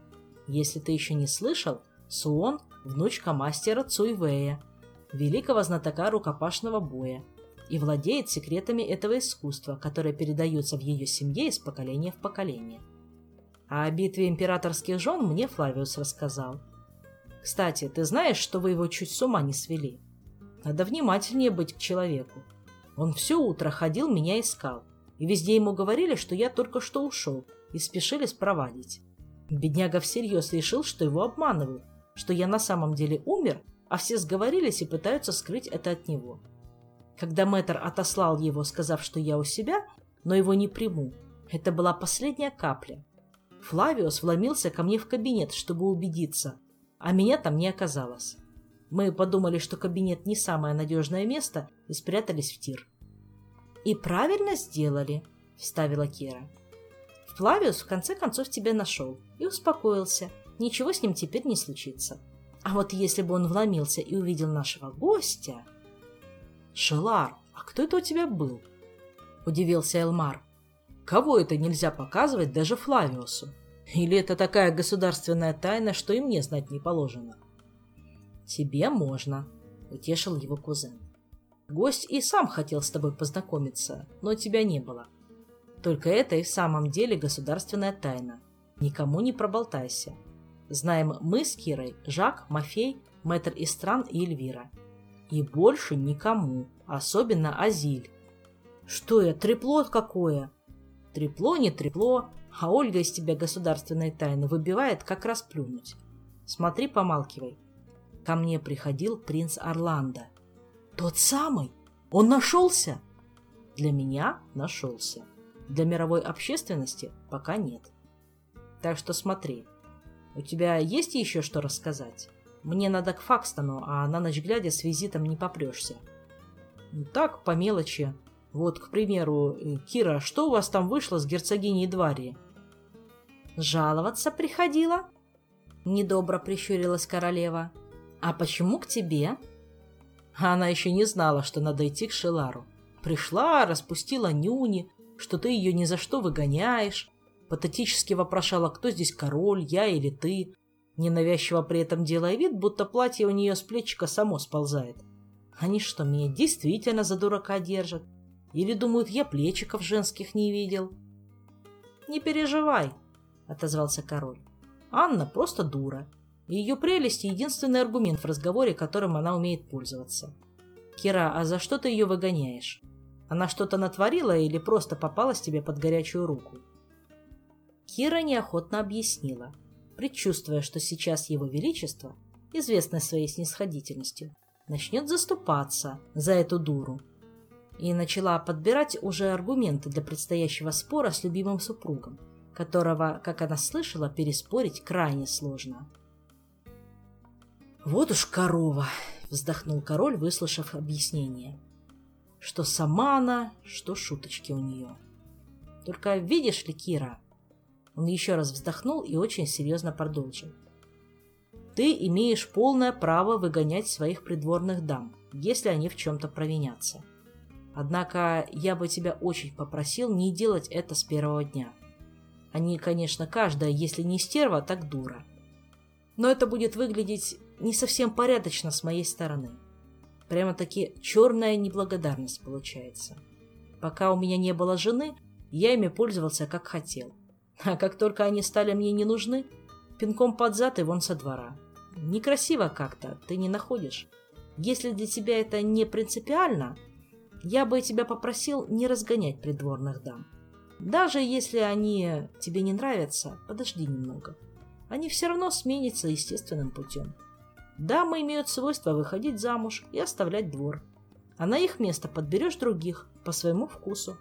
Если ты еще не слышал, Суон – внучка мастера Цуйвея, великого знатока рукопашного боя, и владеет секретами этого искусства, которые передаются в ее семье из поколения в поколение. А о битве императорских жен мне Флавиус рассказал. Кстати, ты знаешь, что вы его чуть с ума не свели? Надо внимательнее быть к человеку. Он все утро ходил, меня искал. И везде ему говорили, что я только что ушел, и спешили спровадить. Бедняга всерьез решил, что его обманывают, что я на самом деле умер, а все сговорились и пытаются скрыть это от него. Когда мэтр отослал его, сказав, что я у себя, но его не приму, это была последняя капля. Флавиус вломился ко мне в кабинет, чтобы убедиться, а меня там не оказалось. Мы подумали, что кабинет не самое надежное место, и спрятались в тир. «И правильно сделали», — вставила Кира. «Флавиус в конце концов тебя нашел и успокоился. Ничего с ним теперь не случится. А вот если бы он вломился и увидел нашего гостя...» «Шелар, а кто это у тебя был?» — удивился Элмар. «Кого это нельзя показывать даже Флавиусу? Или это такая государственная тайна, что и мне знать не положено?» «Тебе можно», — утешил его кузен. «Гость и сам хотел с тобой познакомиться, но тебя не было. Только это и в самом деле государственная тайна. Никому не проболтайся. Знаем мы с Кирой, Жак, Мафей, Мэтр Истран и Эльвира. И больше никому, особенно Азиль. Что я, трепло какое? Трепло не трепло, а Ольга из тебя государственной тайны выбивает, как раз плюнуть. Смотри, помалкивай. Ко мне приходил принц Орландо. Тот самый? Он нашелся? Для меня нашелся. Для мировой общественности пока нет. Так что смотри. У тебя есть еще что рассказать? Мне надо к Факстону, а на ночь глядя с визитом не попрешься. Ну, так, по мелочи. Вот, к примеру, э, Кира, что у вас там вышло с герцогиней Дварии? Жаловаться приходила? Недобро прищурилась королева. «А почему к тебе?» Она еще не знала, что надо идти к Шелару. Пришла, распустила нюни, что ты ее ни за что выгоняешь, патетически вопрошала, кто здесь король, я или ты, ненавязчиво при этом делая вид, будто платье у нее с плечика само сползает. Они что, меня действительно за дурака держат? Или думают, я плечиков женских не видел? «Не переживай», — отозвался король. «Анна просто дура. И ее прелесть — единственный аргумент в разговоре, которым она умеет пользоваться. Кира, а за что ты ее выгоняешь? Она что-то натворила или просто попалась тебе под горячую руку?» Кира неохотно объяснила, предчувствуя, что сейчас его величество, известное своей снисходительностью, начнет заступаться за эту дуру, и начала подбирать уже аргументы для предстоящего спора с любимым супругом, которого, как она слышала, переспорить крайне сложно. «Вот уж корова!» — вздохнул король, выслушав объяснение. «Что сама она, что шуточки у нее. Только видишь ли, Кира...» Он еще раз вздохнул и очень серьезно продолжил. «Ты имеешь полное право выгонять своих придворных дам, если они в чем-то провинятся. Однако я бы тебя очень попросил не делать это с первого дня. Они, конечно, каждая, если не стерва, так дура. Но это будет выглядеть не совсем порядочно с моей стороны. Прямо-таки черная неблагодарность получается. Пока у меня не было жены, я ими пользовался как хотел. А как только они стали мне не нужны, пинком под зад и вон со двора. Некрасиво как-то, ты не находишь? Если для тебя это не принципиально, я бы тебя попросил не разгонять придворных дам. Даже если они тебе не нравятся, подожди немного. Они все равно сменятся естественным путем. Дамы имеют свойство выходить замуж и оставлять двор. А на их место подберешь других по своему вкусу.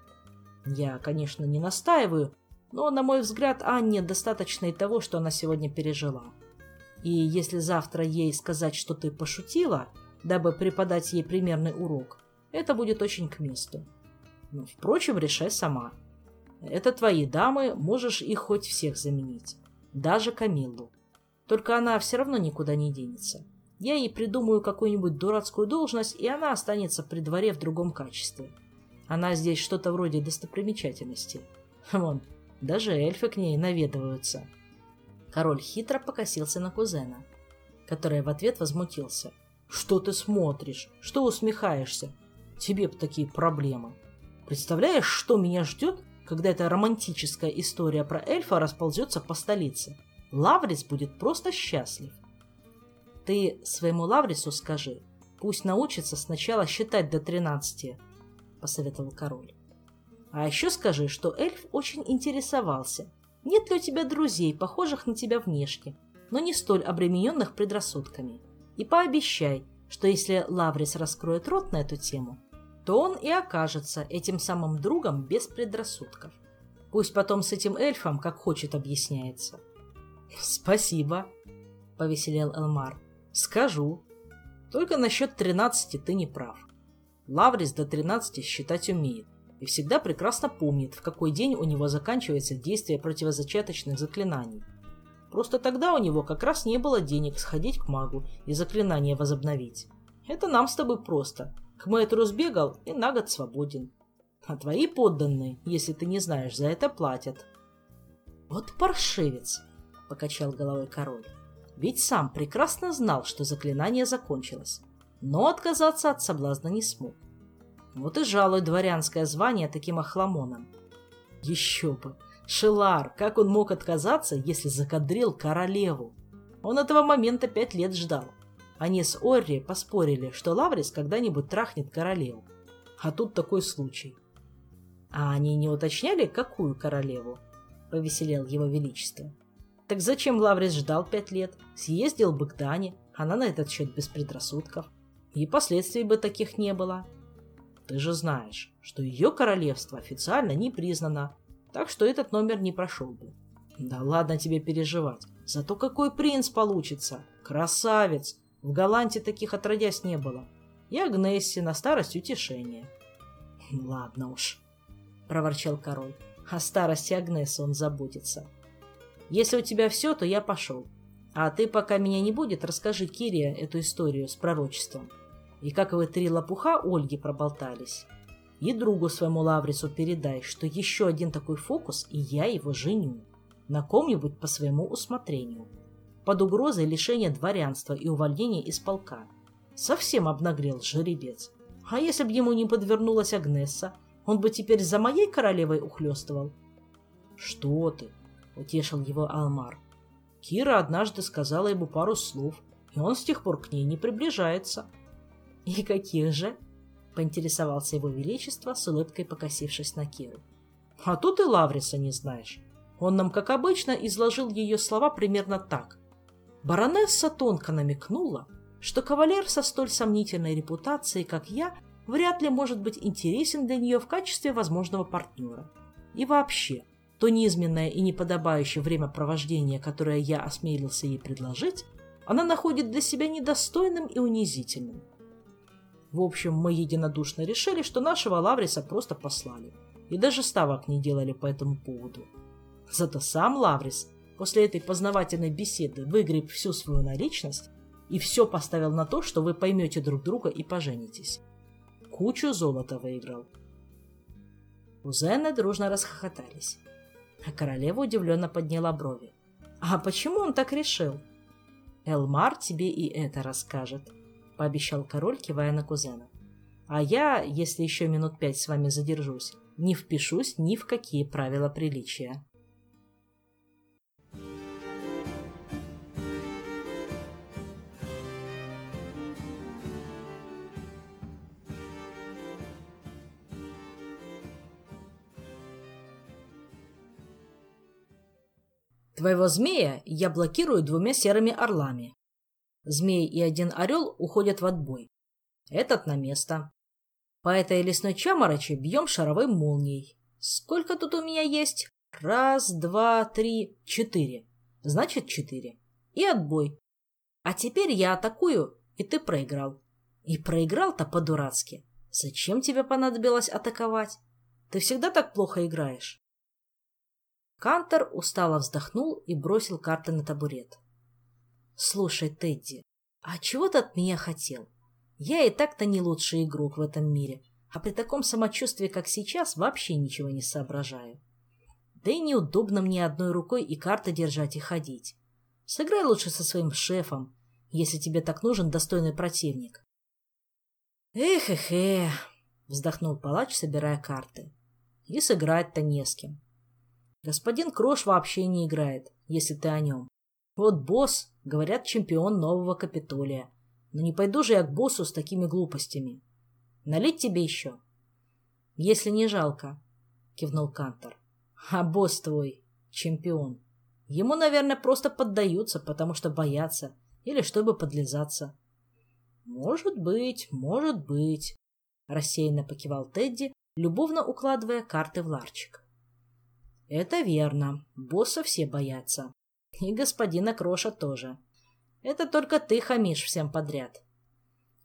Я, конечно, не настаиваю, но, на мой взгляд, Анне достаточно и того, что она сегодня пережила. И если завтра ей сказать, что ты пошутила, дабы преподать ей примерный урок, это будет очень к месту. Но, впрочем, решай сама. Это твои дамы, можешь их хоть всех заменить. Даже Камиллу. Только она все равно никуда не денется. Я ей придумаю какую-нибудь дурацкую должность, и она останется при дворе в другом качестве. Она здесь что-то вроде достопримечательности. Вон, даже эльфы к ней наведываются. Король хитро покосился на кузена, который в ответ возмутился. «Что ты смотришь? Что усмехаешься? тебе бы такие проблемы. Представляешь, что меня ждет, когда эта романтическая история про эльфа расползется по столице? Лаврис будет просто счастлив. Ты своему Лаврису скажи, пусть научится сначала считать до тринадцати, посоветовал король. А еще скажи, что эльф очень интересовался, нет ли у тебя друзей, похожих на тебя внешне, но не столь обремененных предрассудками. И пообещай, что если Лаврис раскроет рот на эту тему, то он и окажется этим самым другом без предрассудков. Пусть потом с этим эльфом как хочет объясняется. «Спасибо», — повеселел Элмар. «Скажу. Только насчет тринадцати ты не прав. Лаврис до тринадцати считать умеет и всегда прекрасно помнит, в какой день у него заканчивается действие противозачаточных заклинаний. Просто тогда у него как раз не было денег сходить к магу и заклинание возобновить. Это нам с тобой просто. К мэтру сбегал и на год свободен. А твои подданные, если ты не знаешь, за это платят. Вот паршивец, покачал головой король. Ведь сам прекрасно знал, что заклинание закончилось, но отказаться от соблазна не смог. Вот и жалует дворянское звание таким охламоном. Еще бы! Шелар, как он мог отказаться, если закадрил королеву? Он этого момента пять лет ждал. Они с Орри поспорили, что Лаврис когда-нибудь трахнет королеву. А тут такой случай. А они не уточняли, какую королеву? Повеселел его величество. Так зачем Лаврис ждал пять лет? Съездил бы к Дане, она на этот счет без предрассудков. И последствий бы таких не было. Ты же знаешь, что ее королевство официально не признано, так что этот номер не прошел бы. Да ладно тебе переживать. Зато какой принц получится. Красавец. В Голландии таких отродясь не было. И Агнессе на старость утешение. «Ладно уж», — проворчал король. «О старости Агнессы он заботится. Если у тебя все, то я пошел. А ты, пока меня не будет, расскажи Кире эту историю с пророчеством. И как вы три лопуха Ольги проболтались. И другу своему Лаврису передай, что еще один такой фокус, и я его женю. На ком-нибудь по своему усмотрению. Под угрозой лишения дворянства и увольнения из полка. Совсем обнаглел жеребец. А если б ему не подвернулась Агнесса, он бы теперь за моей королевой ухлёстывал. Что ты? — утешил его Алмар. Кира однажды сказала ему пару слов, и он с тех пор к ней не приближается. — И каких же? — поинтересовался его величество, с улыбкой покосившись на Киру. — А тут и Лавриса не знаешь. Он нам, как обычно, изложил ее слова примерно так. Баронесса тонко намекнула, что кавалер со столь сомнительной репутацией, как я, вряд ли может быть интересен для нее в качестве возможного партнера. И вообще, то низменное и неподобающее времяпровождение, которое я осмелился ей предложить, она находит для себя недостойным и унизительным. В общем, мы единодушно решили, что нашего Лавриса просто послали. И даже ставок не делали по этому поводу. Зато сам Лаврис после этой познавательной беседы выгреб всю свою наличность и все поставил на то, что вы поймете друг друга и поженитесь. Кучу золота выиграл. Кузены дружно расхохотались. А королева удивленно подняла брови. «А почему он так решил?» «Элмар тебе и это расскажет», — пообещал король, кивая на кузена. «А я, если еще минут пять с вами задержусь, не впишусь ни в какие правила приличия». Твоего змея я блокирую двумя серыми орлами. Змей и один орел уходят в отбой. Этот на место. По этой лесной чаморочи бьем шаровой молнией. Сколько тут у меня есть? Раз, два, три, четыре. Значит, четыре. И отбой. А теперь я атакую, и ты проиграл. И проиграл-то по-дурацки. Зачем тебе понадобилось атаковать? Ты всегда так плохо играешь. Кантор устало вздохнул и бросил карты на табурет. «Слушай, Тедди, а чего ты от меня хотел? Я и так-то не лучший игрок в этом мире, а при таком самочувствии, как сейчас, вообще ничего не соображаю. Да и неудобно мне одной рукой и карты держать и ходить. Сыграй лучше со своим шефом, если тебе так нужен достойный противник». «Эх-эх-эх», — вздохнул палач, собирая карты. «И сыграть-то не с кем. Господин Крош вообще не играет, если ты о нем. Вот босс, говорят, чемпион нового Капитолия. Но не пойду же я к боссу с такими глупостями. Налить тебе еще? Если не жалко, кивнул Кантор. А босс твой, чемпион. Ему, наверное, просто поддаются, потому что боятся или чтобы подлизаться. Может быть, может быть, рассеянно покивал Тедди, любовно укладывая карты в ларчик. Это верно. Босса все боятся. И господина Кроша тоже. Это только ты хамишь всем подряд.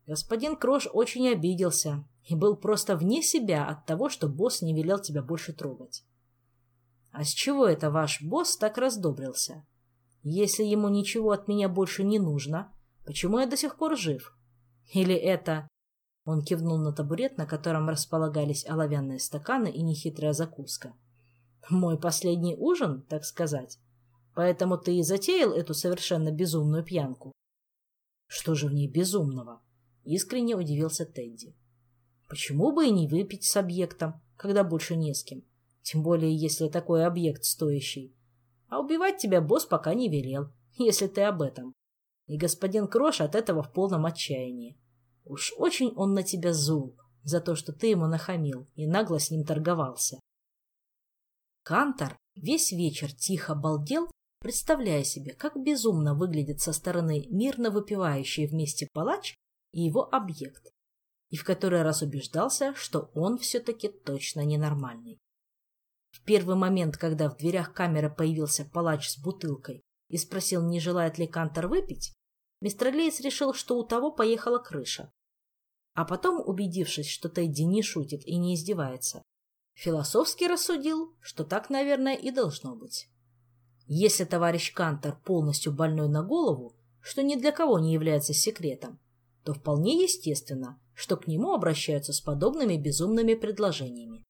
Господин Крош очень обиделся и был просто вне себя от того, что босс не велел тебя больше трогать. А с чего это ваш босс так раздобрился? Если ему ничего от меня больше не нужно, почему я до сих пор жив? Или это... Он кивнул на табурет, на котором располагались оловянные стаканы и нехитрая закуска. — мой последний ужин, так сказать. Поэтому ты и затеял эту совершенно безумную пьянку. Что же в ней безумного? Искренне удивился Тедди. Почему бы и не выпить с объектом, когда больше не с кем? Тем более, если такой объект стоящий. А убивать тебя босс пока не велел, если ты об этом. И господин Крош от этого в полном отчаянии. Уж очень он на тебя зул за то, что ты ему нахамил и нагло с ним торговался. Кантор весь вечер тихо балдел, представляя себе, как безумно выглядит со стороны мирно выпивающий вместе палач и его объект, и в который раз убеждался, что он все-таки точно ненормальный. В первый момент, когда в дверях камеры появился палач с бутылкой и спросил, не желает ли Кантор выпить, мистер Лейс решил, что у того поехала крыша. А потом, убедившись, что Тедди не шутит и не издевается, Философски рассудил, что так, наверное, и должно быть. Если товарищ Кантор полностью больной на голову, что ни для кого не является секретом, то вполне естественно, что к нему обращаются с подобными безумными предложениями.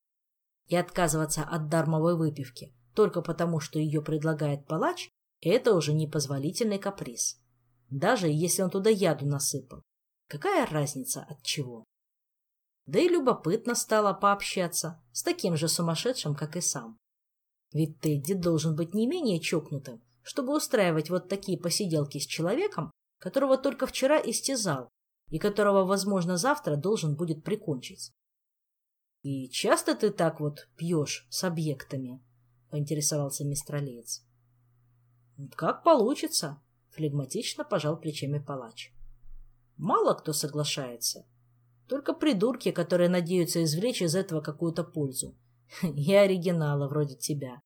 И отказываться от дармовой выпивки только потому, что ее предлагает палач, это уже непозволительный каприз. Даже если он туда яду насыпал. Какая разница от чего? Да и любопытно стало пообщаться с таким же сумасшедшим, как и сам. Ведь Тедди должен быть не менее чокнутым, чтобы устраивать вот такие посиделки с человеком, которого только вчера истязал и которого, возможно, завтра должен будет прикончить. — И часто ты так вот пьешь с объектами? — поинтересовался мистралеец. — Как получится, — флегматично пожал плечами палач. — Мало кто соглашается. Только придурки, которые надеются извлечь из этого какую-то пользу. И оригиналы вроде тебя.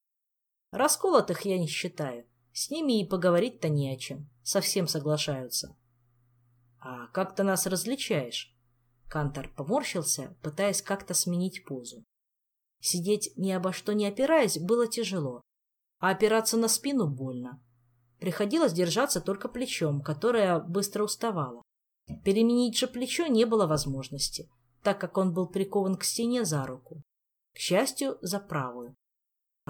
Расколотых я не считаю. С ними и поговорить-то не о чем. Совсем соглашаются. — А как ты нас различаешь? Кантор поморщился, пытаясь как-то сменить позу. Сидеть ни обо что не опираясь было тяжело, а опираться на спину больно. Приходилось держаться только плечом, которое быстро уставало. Переменить же плечо не было возможности, так как он был прикован к стене за руку. К счастью, за правую.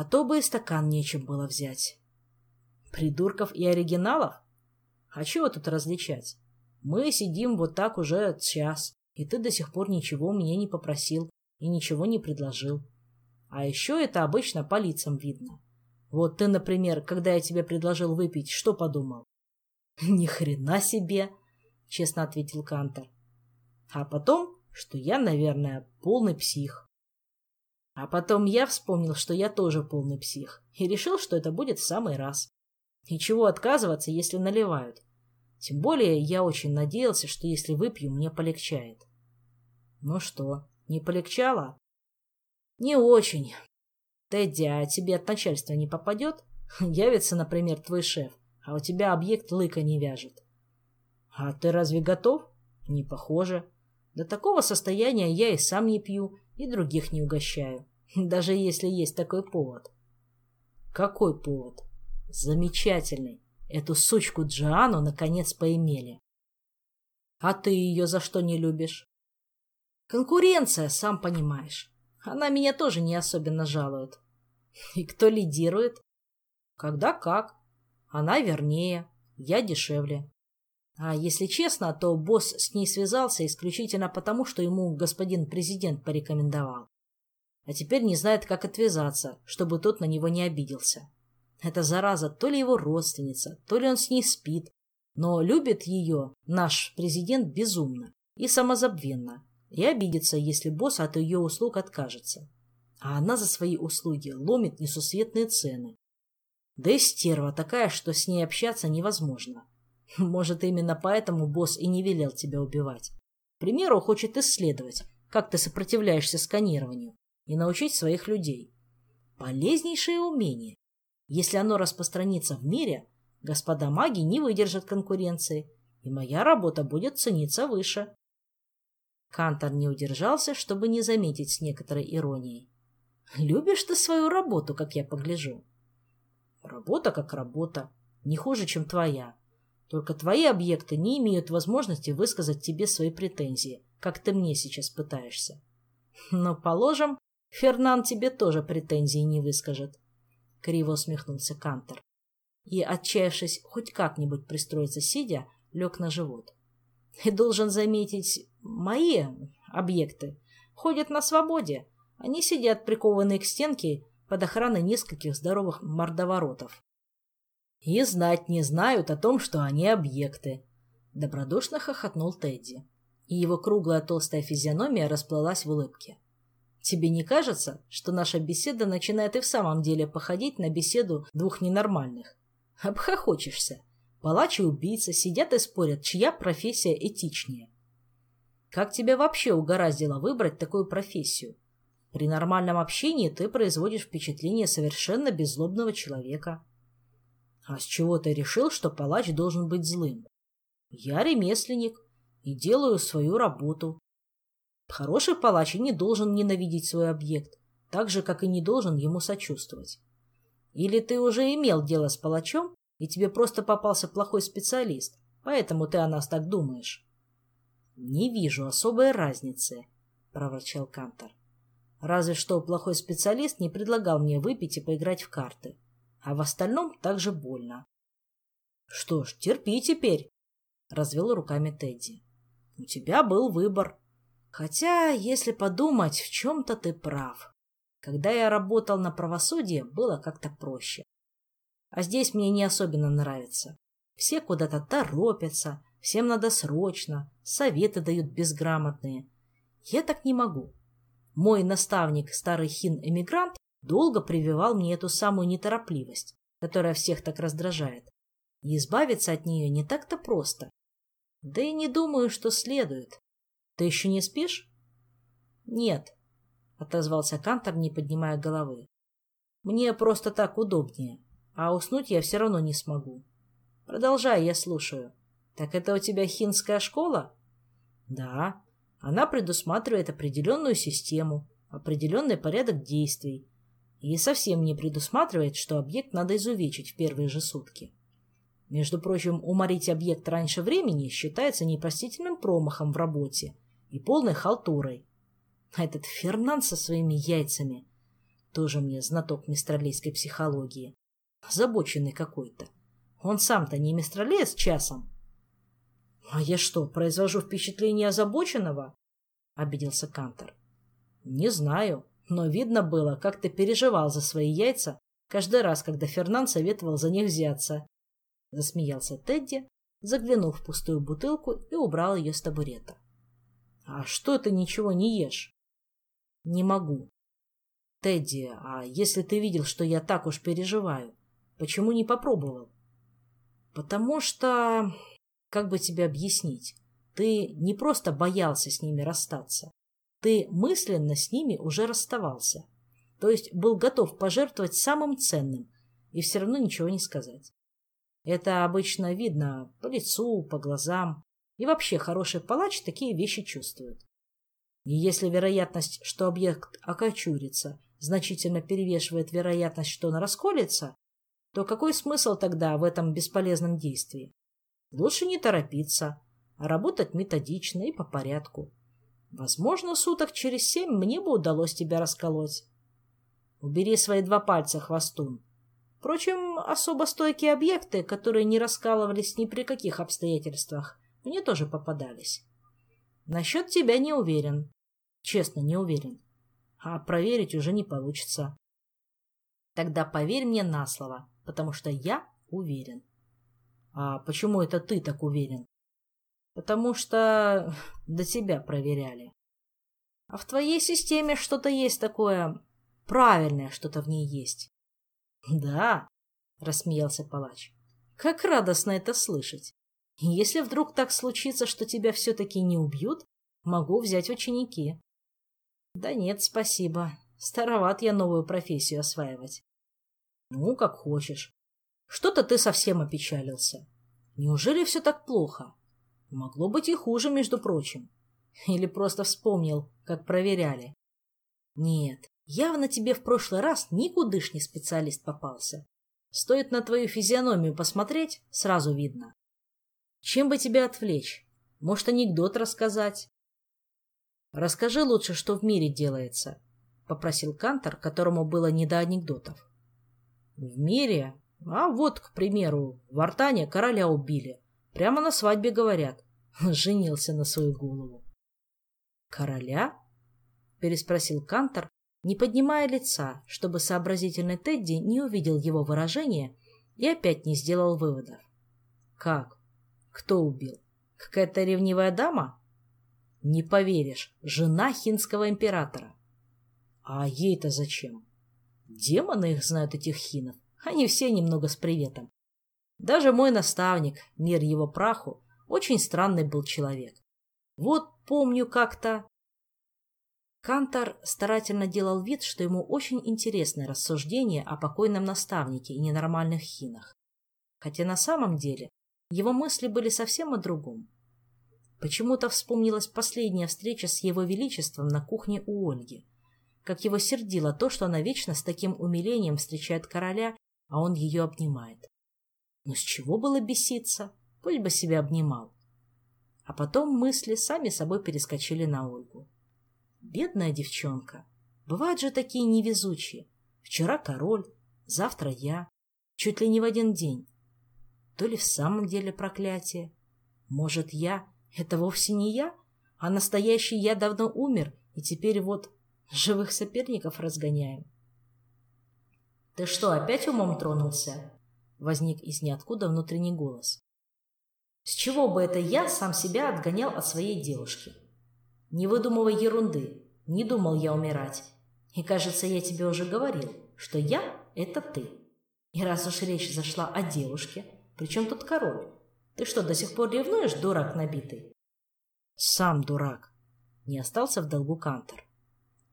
А то бы и стакан нечем было взять. Придурков и оригиналов? А чего тут различать? Мы сидим вот так уже час, и ты до сих пор ничего меня не попросил и ничего не предложил. А еще это обычно по лицам видно. Вот ты, например, когда я тебе предложил выпить, что подумал? — Ни хрена себе! — честно ответил Кантор. А потом, что я, наверное, полный псих. А потом я вспомнил, что я тоже полный псих, и решил, что это будет в самый раз. И чего отказываться, если наливают? Тем более я очень надеялся, что если выпью, мне полегчает. Ну что, не полегчало? Не очень. Тедди, а тебе от начальства не попадет? Явится, например, твой шеф, а у тебя объект лыка не вяжет. А ты разве готов? Не похоже. До такого состояния я и сам не пью, и других не угощаю. Даже если есть такой повод. Какой повод? Замечательный. Эту сучку Джоанну наконец поимели. А ты ее за что не любишь? Конкуренция, сам понимаешь. Она меня тоже не особенно жалует. И кто лидирует? Когда как. Она вернее, я дешевле. А если честно, то босс с ней связался исключительно потому, что ему господин президент порекомендовал. А теперь не знает, как отвязаться, чтобы тот на него не обиделся. Эта зараза то ли его родственница, то ли он с ней спит, но любит ее наш президент безумно и самозабвенно, и обидится, если босс от ее услуг откажется. А она за свои услуги ломит несусветные цены. Да и стерва такая, что с ней общаться невозможно. Может, именно поэтому босс и не велел тебя убивать. К примеру, хочет исследовать, как ты сопротивляешься сканированию, и научить своих людей. Полезнейшее умение. Если оно распространится в мире, господа маги не выдержат конкуренции, и моя работа будет цениться выше. Кантор не удержался, чтобы не заметить с некоторой иронией. «Любишь ты свою работу, как я погляжу?» «Работа как работа, не хуже, чем твоя. Только твои объекты не имеют возможности высказать тебе свои претензии, как ты мне сейчас пытаешься. Но, положим, Фернан тебе тоже претензии не выскажет. — криво усмехнулся Кантер. И, отчаявшись хоть как-нибудь пристроиться сидя, лег на живот. И должен заметить, мои объекты ходят на свободе. Они сидят прикованные к стенке под охраной нескольких здоровых мордоворотов. И знать не знают о том, что они объекты. Добродушно хохотнул Тедди, и его круглая толстая физиономия расплылась в улыбке. Тебе не кажется, что наша беседа начинает и в самом деле походить на беседу двух ненормальных? Обхохочешься. Палач и убийца сидят и спорят, чья профессия этичнее. Как тебя вообще угораздило выбрать такую профессию? При нормальном общении ты производишь впечатление совершенно беззлобного человека. А с чего ты решил, что палач должен быть злым? Я ремесленник и делаю свою работу. Хороший палач и не должен ненавидеть свой объект, так же, как и не должен ему сочувствовать. Или ты уже имел дело с палачом, и тебе просто попался плохой специалист, поэтому ты о нас так думаешь. Не вижу особой разницы, проворчал Кантор. Разве что плохой специалист не предлагал мне выпить и поиграть в карты. А в остальном также больно. Что ж, терпи теперь, развел руками Тедди. У тебя был выбор. Хотя, если подумать, в чем-то ты прав. Когда я работал на правосудии, было как-то проще. А здесь мне не особенно нравится. Все куда-то торопятся, всем надо срочно, советы дают безграмотные. Я так не могу. Мой наставник, старый хин-эмигрант, долго прививал мне эту самую неторопливость, которая всех так раздражает. И избавиться от нее не так-то просто. Да и не думаю, что следует. Ты еще не спишь? Нет, — отозвался Кантор, не поднимая головы. Мне просто так удобнее, а уснуть я все равно не смогу. Продолжай, я слушаю. Так это у тебя хинская школа? Да. Она предусматривает определенную систему, определенный порядок действий и совсем не предусматривает, что объект надо изувечить в первые же сутки. Между прочим, уморить объект раньше времени считается непростительным промахом в работе и полной халтурой. А этот Фернан со своими яйцами тоже мне знаток мистралийской психологии. Озабоченный какой-то. Он сам-то не мистралец часом. — А я что, произвожу впечатление озабоченного? — обиделся Кантор. — Не знаю, но видно было, как ты переживал за свои яйца каждый раз, когда Фернан советовал за них взяться. Засмеялся Тедди, заглянув в пустую бутылку и убрал ее с табурета. — А что ты ничего не ешь? — Не могу. — Тедди, а если ты видел, что я так уж переживаю, почему не попробовал? — Потому что... Как бы тебе объяснить? Ты не просто боялся с ними расстаться. Ты мысленно с ними уже расставался. То есть был готов пожертвовать самым ценным и все равно ничего не сказать. Это обычно видно по лицу, по глазам. И вообще хороший палач такие вещи чувствует. И если вероятность, что объект окочурится, значительно перевешивает вероятность, что он расколется, то какой смысл тогда в этом бесполезном действии? Лучше не торопиться, а работать методично и по порядку. Возможно, суток через семь мне бы удалось тебя расколоть. Убери свои два пальца, хвостун. Впрочем, особо стойкие объекты, которые не раскалывались ни при каких обстоятельствах, мне тоже попадались. Насчет тебя не уверен. Честно, не уверен. А проверить уже не получится. Тогда поверь мне на слово, потому что я уверен. А почему это ты так уверен? Потому что до тебя проверяли. А в твоей системе что-то есть такое правильное, что-то в ней есть. Да, рассмеялся палач. Как радостно это слышать. Если вдруг так случится, что тебя все-таки не убьют, могу взять ученики. Да нет, спасибо. Староват я новую профессию осваивать. Ну, как хочешь. Что-то ты совсем опечалился. Неужели все так плохо? Могло быть и хуже, между прочим. Или просто вспомнил, как проверяли. Нет, явно тебе в прошлый раз никудышний специалист попался. Стоит на твою физиономию посмотреть, сразу видно. Чем бы тебя отвлечь? Может, анекдот рассказать? Расскажи лучше, что в мире делается, — попросил Кантор, которому было не до анекдотов. В мире а вот, к примеру, в Артане короля убили. Прямо на свадьбе говорят. Женился на свою голову. «Короля?» — переспросил Кантор, не поднимая лица, чтобы сообразительный Тедди не увидел его выражение и опять не сделал выводов. «Как? Кто убил? Какая-то ревнивая дама?» «Не поверишь, жена хинского императора». «А ей-то зачем?» «Демоны их знают, этих хинов. Они все немного с приветом. Даже мой наставник, мир его праху, очень странный был человек. Вот помню как-то... Кантор старательно делал вид, что ему очень интересны рассуждения о покойном наставнике и ненормальных хинах. Хотя на самом деле его мысли были совсем о другом. Почему-то вспомнилась последняя встреча с его величеством на кухне у Ольги. Как его сердило то, что она вечно с таким умилением встречает короля а он ее обнимает. Но с чего было беситься? Пусть бы себя обнимал. А потом мысли сами собой перескочили на Ольгу. Бедная девчонка. Бывают же такие невезучие. Вчера король, завтра я. Чуть ли не в один день. То ли в самом деле проклятие. Может, я — это вовсе не я, а настоящий я давно умер, и теперь вот живых соперников разгоняем. — Ты что, опять умом тронулся? — возник из ниоткуда внутренний голос. — С чего бы это я сам себя отгонял от своей девушки? Не выдумывай ерунды, не думал я умирать. И, кажется, я тебе уже говорил, что я — это ты. И раз уж речь зашла о девушке, причем тут король, ты что, до сих пор ревнуешь, дурак набитый? Сам дурак. Не остался в долгу Кантор.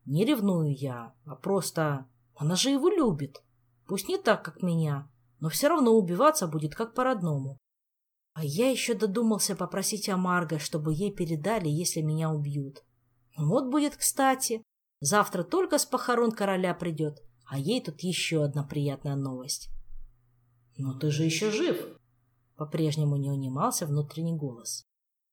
Не ревную я, а просто... Она же его любит. Пусть не так, как меня, но все равно убиваться будет как по-родному. А я еще додумался попросить Амарго, чтобы ей передали, если меня убьют. Вот будет кстати. Завтра только с похорон короля придет, а ей тут еще одна приятная новость. — Но ты же еще жив! — по-прежнему не унимался внутренний голос.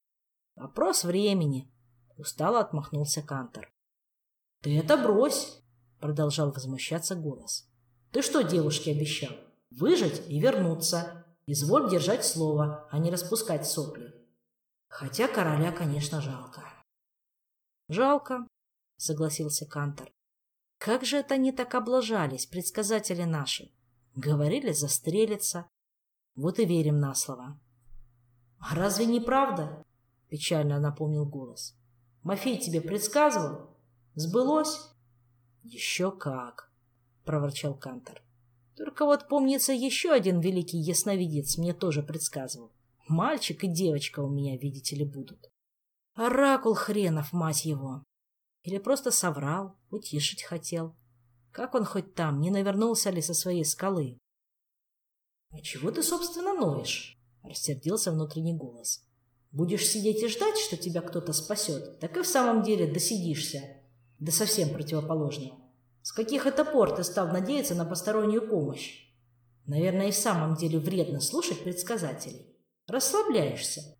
— Вопрос времени, — устало отмахнулся Кантор. — Ты это брось! — продолжал возмущаться голос. — Ты что девушке обещал? Выжить и вернуться. Изволь держать слово, а не распускать сопли. Хотя короля, конечно, жалко. — Жалко, — согласился Кантор. — Как же это они так облажались, предсказатели наши? Говорили застрелиться. Вот и верим на слово. — А разве не правда? — печально напомнил голос. — Мафей тебе предсказывал? Сбылось? — Еще как, — проворчал Кантор. — Только вот, помнится, еще один великий ясновидец мне тоже предсказывал. Мальчик и девочка у меня, видите ли, будут. Оракул хренов, мать его! Или просто соврал, утишить хотел. Как он хоть там, не навернулся ли со своей скалы? — А чего ты, собственно, ноешь? — рассердился внутренний голос. — Будешь сидеть и ждать, что тебя кто-то спасет, так и в самом деле досидишься. Да совсем противоположного. С каких это пор ты стал надеяться на постороннюю помощь? Наверное, и в самом деле вредно слушать предсказателей. Расслабляешься.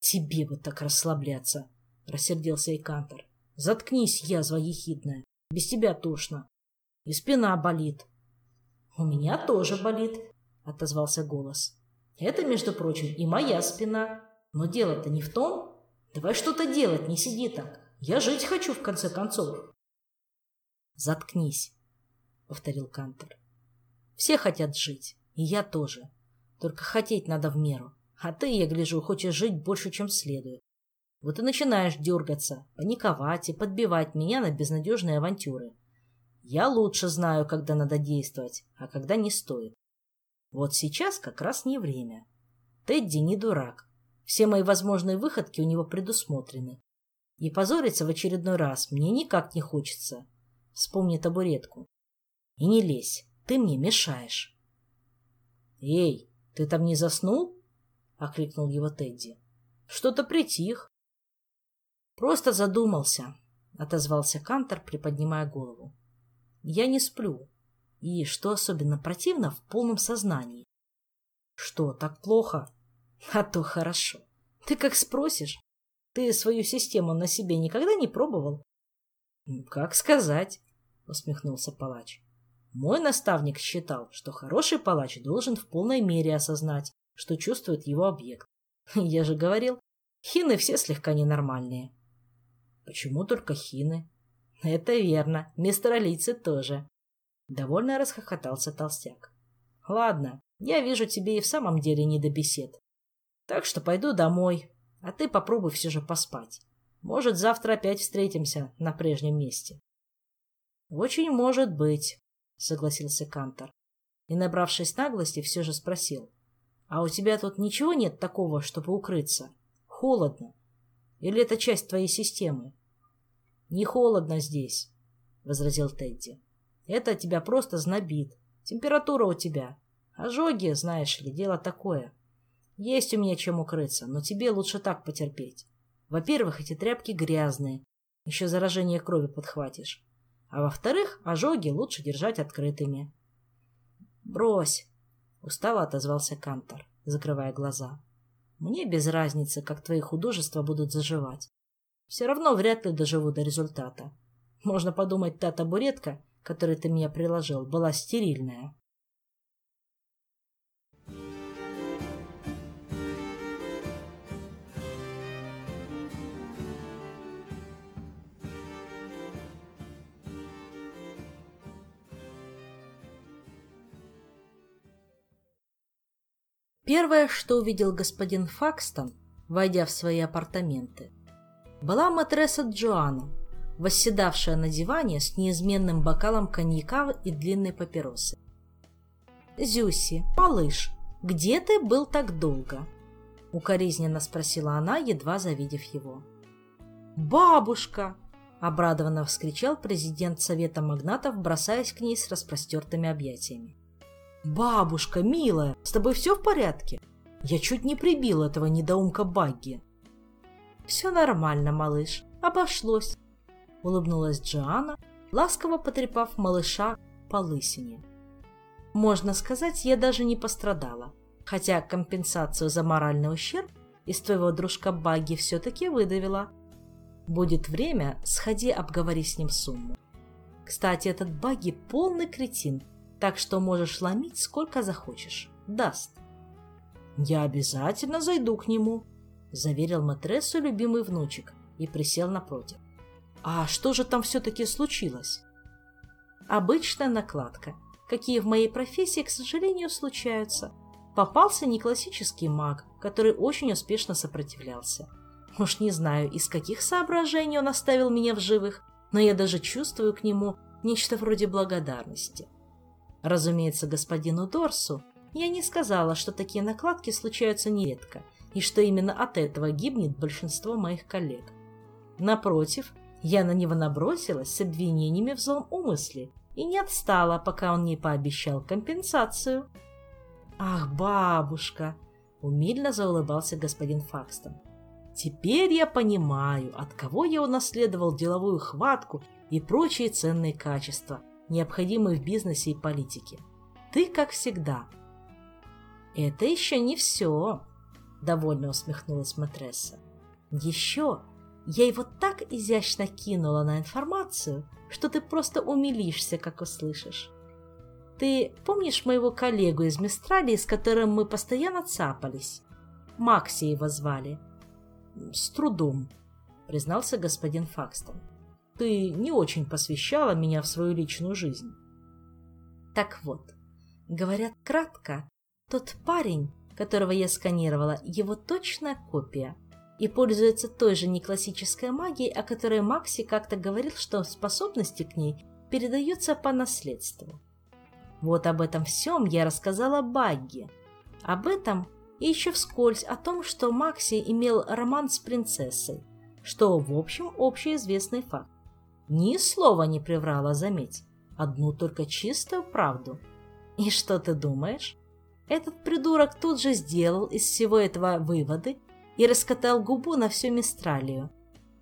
«Тебе бы так расслабляться!» — рассердился и Кантор. «Заткнись, язва ехидная! Без тебя тошно! И спина болит!» «У меня тоже болит!» — отозвался голос. «Это, между прочим, и моя спина. Но дело-то не в том. Давай что-то делать, не сиди так. Я жить хочу, в конце концов!» «Заткнись!» — повторил Кантор. «Все хотят жить, и я тоже. Только хотеть надо в меру. А ты, я гляжу, хочешь жить больше, чем следует. Вот и начинаешь дергаться, паниковать и подбивать меня на безнадежные авантюры. Я лучше знаю, когда надо действовать, а когда не стоит. Вот сейчас как раз не время. Тедди не дурак. Все мои возможные выходки у него предусмотрены. И позориться в очередной раз мне никак не хочется. Вспомни табуретку. И не лезь, ты мне мешаешь. Эй, ты там не заснул? — окликнул его Тедди. «Что-то притих». «Просто задумался», — отозвался Кантор, приподнимая голову. «Я не сплю. И, что особенно противно, в полном сознании». «Что, так плохо?» «А то хорошо. Ты как спросишь. Ты свою систему на себе никогда не пробовал?» «Как сказать», — усмехнулся палач. «Мой наставник считал, что хороший палач должен в полной мере осознать, что чувствует его объект. Я же говорил, хины все слегка ненормальные. Почему только хины? Это верно, мистралийцы тоже. Довольно расхохотался толстяк. Ладно, я вижу тебе и в самом деле не до бесед. Так что пойду домой, а ты попробуй все же поспать. Может, завтра опять встретимся на прежнем месте. Очень может быть, согласился Кантор. И, набравшись наглости, все же спросил. А у тебя тут ничего нет такого, чтобы укрыться? Холодно. Или это часть твоей системы? Не холодно здесь, — возразил Тедди. Это тебя просто знобит. Температура у тебя. Ожоги, знаешь ли, дело такое. Есть у меня чем укрыться, но тебе лучше так потерпеть. Во-первых, эти тряпки грязные. Еще заражение крови подхватишь. А во-вторых, ожоги лучше держать открытыми. Брось, Устало отозвался Кантор, закрывая глаза. Мне без разницы, как твои художества будут заживать. Все равно вряд ли доживу до результата. Можно подумать, та табуретка, которой ты меня приложил, была стерильная. Первое, что увидел господин Факстон, войдя в свои апартаменты, была матресса Джоанна, восседавшая на диване с неизменным бокалом коньяка и длинной папиросы. «Зюси, малыш, где ты был так долго?» — укоризненно спросила она, едва завидев его. «Бабушка!» — обрадованно вскричал президент Совета магнатов, бросаясь к ней с распростертыми объятиями. «Бабушка, милая, с тобой все в порядке? Я чуть не прибил этого недоумка Багги». «Все нормально, малыш, обошлось», — улыбнулась Джоанна, ласково потрепав малыша по лысине. «Можно сказать, я даже не пострадала, хотя компенсацию за моральный ущерб из твоего дружка Багги все-таки выдавила. Будет время, сходи обговори с ним сумму. Кстати, этот Багги полный кретин, так что можешь ломить сколько захочешь. Даст. «Я обязательно зайду к нему», — заверил матрессу любимый внучек и присел напротив. «А что же там все-таки случилось?» «Обычная накладка, какие в моей профессии, к сожалению, случаются. Попался не классический маг, который очень успешно сопротивлялся. Уж не знаю, из каких соображений он оставил меня в живых, но я даже чувствую к нему нечто вроде благодарности. Разумеется, господину Дорсу я не сказала, что такие накладки случаются нередко, и что именно от этого гибнет большинство моих коллег. Напротив, я на него набросилась с обвинениями в злом умысле и не отстала, пока он не пообещал компенсацию. «Ах, бабушка!» — умильно заулыбался господин Факстон. «Теперь я понимаю, от кого я унаследовал деловую хватку и прочие ценные качества — необходимые в бизнесе и политике. Ты как всегда. Это еще не все, довольно усмехнулась матресса. Еще я его так изящно кинула на информацию, что ты просто умилишься, как услышишь. Ты помнишь моего коллегу из Мистралии, с которым мы постоянно цапались? Макси его звали. С трудом, признался господин Факстон. Ты не очень посвящала меня в свою личную жизнь. Так вот, говорят кратко, тот парень, которого я сканировала, его точная копия и пользуется той же неклассической магией, о которой Макси как-то говорил, что способности к ней передаются по наследству. Вот об этом всем я рассказала Багги. Об этом и еще вскользь о том, что Макси имел роман с принцессой, что, в общем, общеизвестный факт. Ни слова не приврала, заметь. Одну только чистую правду. И что ты думаешь? Этот придурок тут же сделал из всего этого выводы и раскатал губу на всю Мистралию.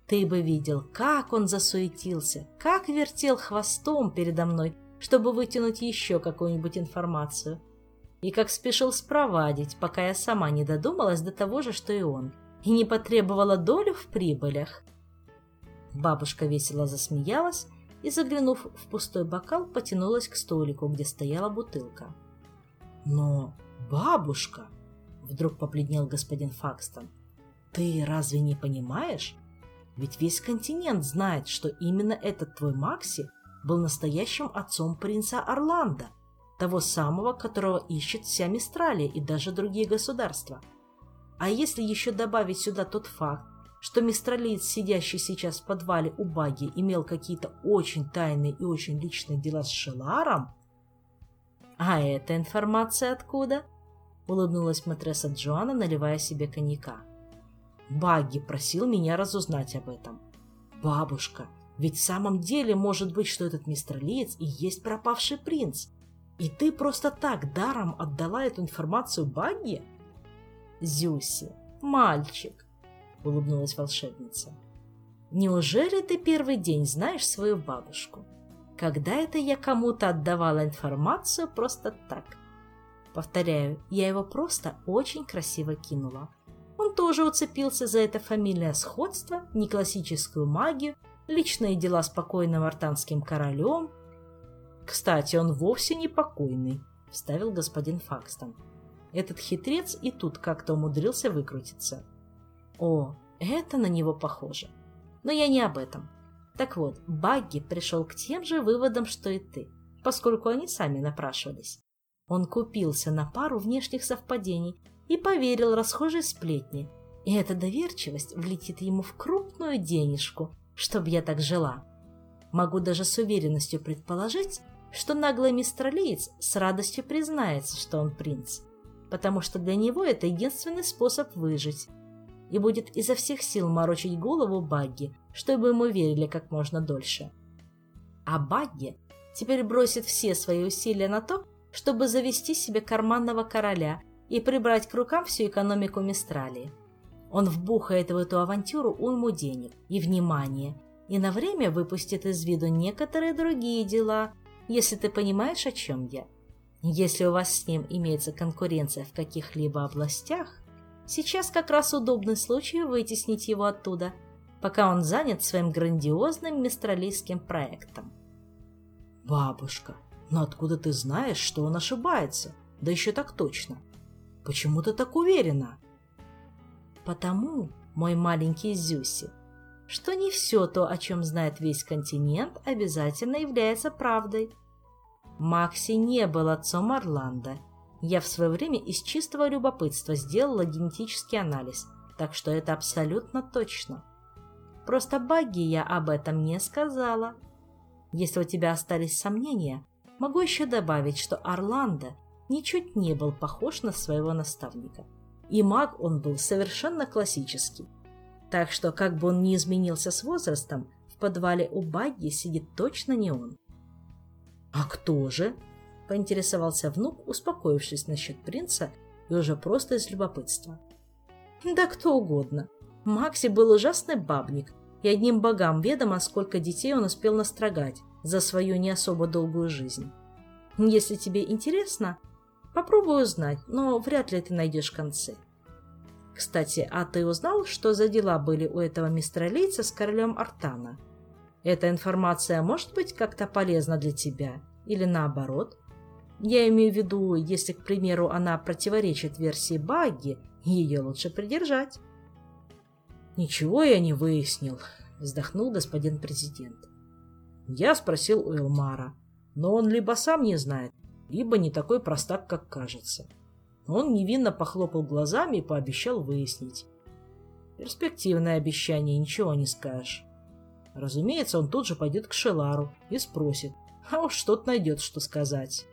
Ты бы видел, как он засуетился, как вертел хвостом передо мной, чтобы вытянуть еще какую-нибудь информацию. И как спешил спровадить, пока я сама не додумалась до того же, что и он, и не потребовала долю в прибылях. Бабушка весело засмеялась и, заглянув в пустой бокал, потянулась к столику, где стояла бутылка. «Но, бабушка!» — вдруг побледнел господин Факстон. «Ты разве не понимаешь? Ведь весь континент знает, что именно этот твой Макси был настоящим отцом принца Орландо, того самого, которого ищет вся Мистралия и даже другие государства. А если еще добавить сюда тот факт, что мистралиец, сидящий сейчас в подвале у Баги, имел какие-то очень тайные и очень личные дела с Шеларом? А эта информация откуда? Улыбнулась матресса Джоанна, наливая себе коньяка. Багги просил меня разузнать об этом. Бабушка, ведь в самом деле может быть, что этот мистралиец и есть пропавший принц. И ты просто так даром отдала эту информацию Багги? Зюси, мальчик, — улыбнулась волшебница. «Неужели ты первый день знаешь свою бабушку? Когда это я кому-то отдавала информацию просто так? Повторяю, я его просто очень красиво кинула. Он тоже уцепился за это фамильное сходство, неклассическую магию, личные дела с покойным артанским королем. «Кстати, он вовсе не покойный», — вставил господин Факстон. Этот хитрец и тут как-то умудрился выкрутиться. О, это на него похоже. Но я не об этом. Так вот, Багги пришел к тем же выводам, что и ты, поскольку они сами напрашивались. Он купился на пару внешних совпадений и поверил расхожей сплетне, и эта доверчивость влетит ему в крупную денежку, чтоб я так жила. Могу даже с уверенностью предположить, что наглый мистралиец с радостью признается, что он принц, потому что для него это единственный способ выжить, и будет изо всех сил морочить голову Багги, чтобы ему верили как можно дольше. А Багги теперь бросит все свои усилия на то, чтобы завести себе карманного короля и прибрать к рукам всю экономику Мистралии. Он вбухает в эту авантюру уйму денег и внимания, и на время выпустит из виду некоторые другие дела, если ты понимаешь, о чем я. Если у вас с ним имеется конкуренция в каких-либо областях, сейчас как раз удобный случай вытеснить его оттуда, пока он занят своим грандиозным мистралийским проектом. «Бабушка, но откуда ты знаешь, что он ошибается? Да еще так точно. Почему ты так уверена?» Потому, мой маленький Зюси, что не все то, о чем знает весь континент, обязательно является правдой. Макси не был отцом Орландо. Я в свое время из чистого любопытства сделала генетический анализ, так что это абсолютно точно. Просто Багги я об этом не сказала. Если у тебя остались сомнения, могу еще добавить, что Орландо ничуть не был похож на своего наставника и маг он был совершенно классический. Так что, как бы он ни изменился с возрастом, в подвале у Багги сидит точно не он. «А кто же?» – поинтересовался внук, успокоившись насчет принца и уже просто из любопытства. «Да кто угодно. Макси был ужасный бабник, и одним богам ведомо, сколько детей он успел настрогать за свою не особо долгую жизнь. Если тебе интересно, Попробую узнать, но вряд ли ты найдешь концы. Кстати, а ты узнал, что за дела были у этого мистера Лейца с королем Артана? Эта информация может быть как-то полезна для тебя? Или наоборот? Я имею в виду, если, к примеру, она противоречит версии Багги, ее лучше придержать. «Ничего я не выяснил», — вздохнул господин президент. Я спросил у Элмара, но он либо сам не знает, либо не такой простак, как кажется. Он невинно похлопал глазами и пообещал выяснить. Перспективное обещание, ничего не скажешь. Разумеется, он тут же пойдет к Шелару и спросит, а уж что-то найдет, что сказать.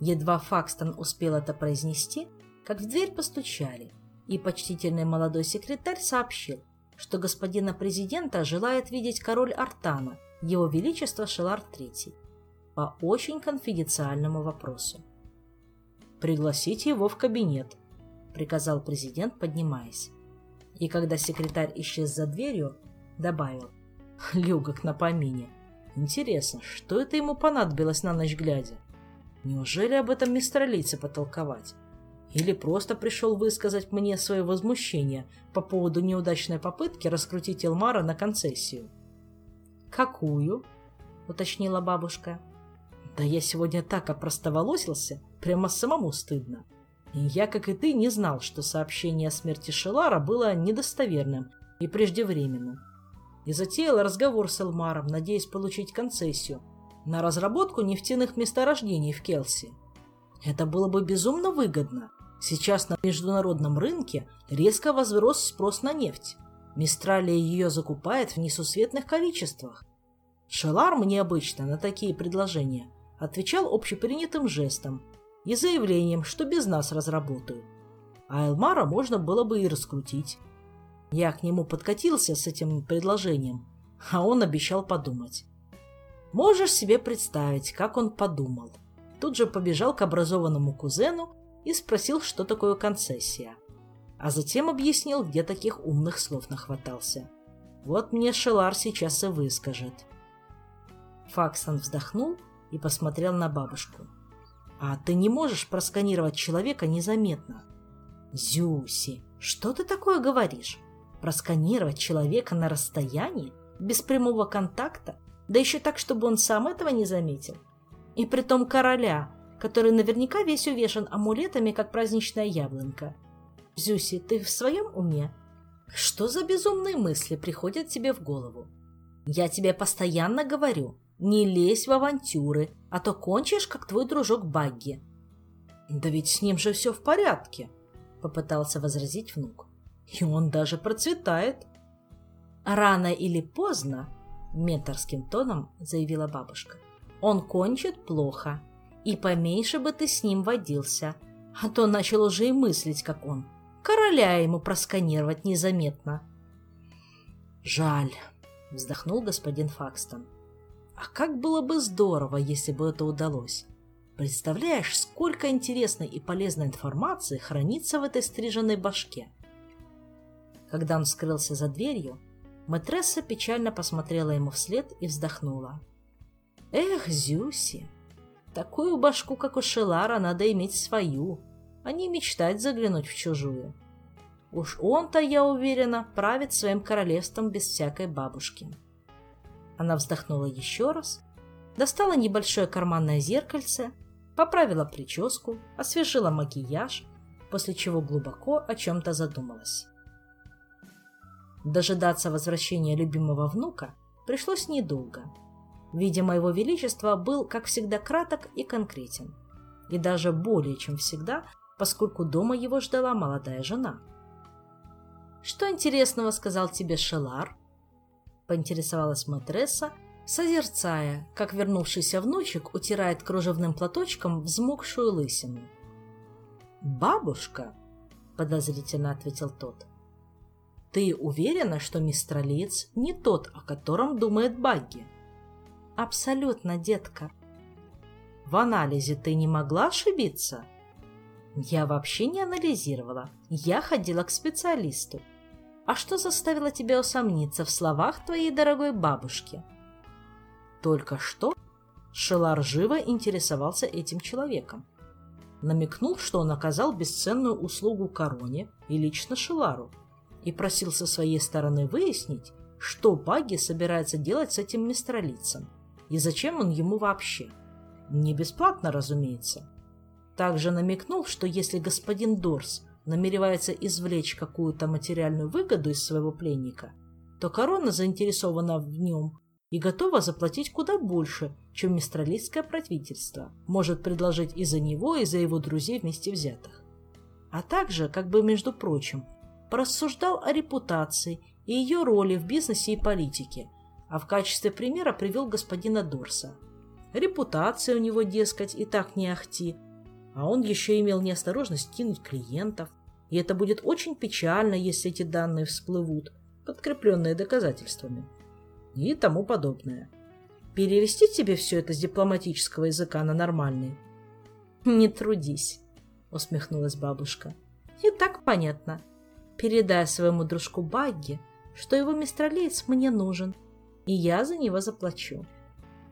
Едва Факстон успел это произнести, как в дверь постучали, и почтительный молодой секретарь сообщил, что господина президента желает видеть король Артана, его величество Шелар III по очень конфиденциальному вопросу. «Пригласите его в кабинет», — приказал президент, поднимаясь. И когда секретарь исчез за дверью, добавил. «Люгок на помине. Интересно, что это ему понадобилось на ночь глядя? Неужели об этом мистер Лице потолковать? Или просто пришел высказать мне свое возмущение по поводу неудачной попытки раскрутить Элмара на концессию?» «Какую?» — уточнила бабушка. Да я сегодня так опростоволосился, прямо самому стыдно. Я, как и ты, не знал, что сообщение о смерти Шелара было недостоверным и преждевременным. И затеял разговор с Элмаром, надеясь получить концессию на разработку нефтяных месторождений в Келси. Это было бы безумно выгодно. Сейчас на международном рынке резко возрос спрос на нефть. Мистралия ее закупает в несусветных количествах. Шелар мне обычно на такие предложения отвечал общепринятым жестом и заявлением, что без нас разработают. А Элмара можно было бы и раскрутить. Я к нему подкатился с этим предложением, а он обещал подумать. Можешь себе представить, как он подумал. Тут же побежал к образованному кузену и спросил, что такое концессия. А затем объяснил, где таких умных слов нахватался. Вот мне Шелар сейчас и выскажет. Факсон вздохнул и посмотрел на бабушку. «А ты не можешь просканировать человека незаметно?» Зюси, что ты такое говоришь? Просканировать человека на расстоянии, без прямого контакта, да еще так, чтобы он сам этого не заметил? И притом короля, который наверняка весь увешан амулетами, как праздничная яблонька. Зюси, ты в своем уме? Что за безумные мысли приходят тебе в голову? Я тебе постоянно говорю, не лезь в авантюры, а то кончишь, как твой дружок Багги. Да ведь с ним же все в порядке, попытался возразить внук. И он даже процветает. Рано или поздно, менторским тоном заявила бабушка, он кончит плохо, и поменьше бы ты с ним водился, а то начал уже и мыслить, как он. Короля ему просканировать незаметно. Жаль, вздохнул господин Факстон. А как было бы здорово, если бы это удалось. Представляешь, сколько интересной и полезной информации хранится в этой стриженной башке. Когда он скрылся за дверью, Матресса печально посмотрела ему вслед и вздохнула. «Эх, Зюси, такую башку, как у Шелара, надо иметь свою, а не мечтать заглянуть в чужую. Уж он-то, я уверена, правит своим королевством без всякой бабушки». Она вздохнула еще раз, достала небольшое карманное зеркальце поправила прическу, освежила макияж, после чего глубоко о чем-то задумалась. Дожидаться возвращения любимого внука пришлось недолго. Видимо, его величество был, как всегда, краток и конкретен. И даже более чем всегда, поскольку дома его ждала молодая жена. «Что интересного сказал тебе Шелар?» – поинтересовалась матресса, созерцая, как вернувшийся внучек утирает кружевным платочком взмокшую лысину. «Бабушка», — подозрительно ответил тот, — «ты уверена, что мистер Лиц не тот, о котором думает Багги?» «Абсолютно, детка». «В анализе ты не могла ошибиться?» «Я вообще не анализировала. Я ходила к специалисту. А что заставило тебя усомниться в словах твоей дорогой бабушки?» Только что Шелар живо интересовался этим человеком. Намекнул, что он оказал бесценную услугу короне и лично Шелару, и просил со своей стороны выяснить, что Баги собирается делать с этим мистралицем, и зачем он ему вообще. Не бесплатно, разумеется. Также намекнул, что если господин Дорс намеревается извлечь какую-то материальную выгоду из своего пленника, то корона заинтересована в нем и готова заплатить куда больше, чем мистралийское правительство может предложить и за него, и за его друзей вместе взятых. А также, как бы между прочим, порассуждал о репутации и ее роли в бизнесе и политике, а в качестве примера привел господина Дорса. Репутация у него, дескать, и так не ахти, а он еще имел неосторожность кинуть клиентов, и это будет очень печально, если эти данные всплывут, подкрепленные доказательствами и тому подобное. Перевести тебе все это с дипломатического языка на нормальный? Не трудись, усмехнулась бабушка. И так понятно. Передай своему дружку Багги, что его мистралеец мне нужен, и я за него заплачу.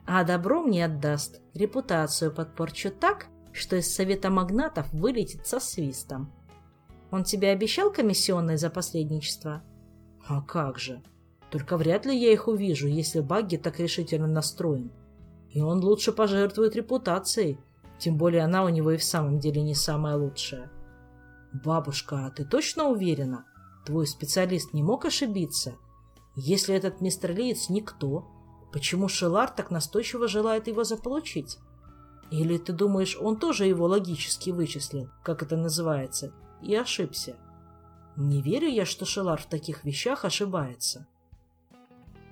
А добро мне отдаст, репутацию подпорчу так, что из совета магнатов вылетит со свистом. Он тебе обещал комиссионное за посредничество? А как же? Только вряд ли я их увижу, если Багги так решительно настроен. И он лучше пожертвует репутацией, тем более она у него и в самом деле не самая лучшая. Бабушка, а ты точно уверена? Твой специалист не мог ошибиться? Если этот мистер Лиц никто, почему Шелар так настойчиво желает его заполучить? Или ты думаешь, он тоже его логически вычислил, как это называется, и ошибся? Не верю я, что Шелар в таких вещах ошибается.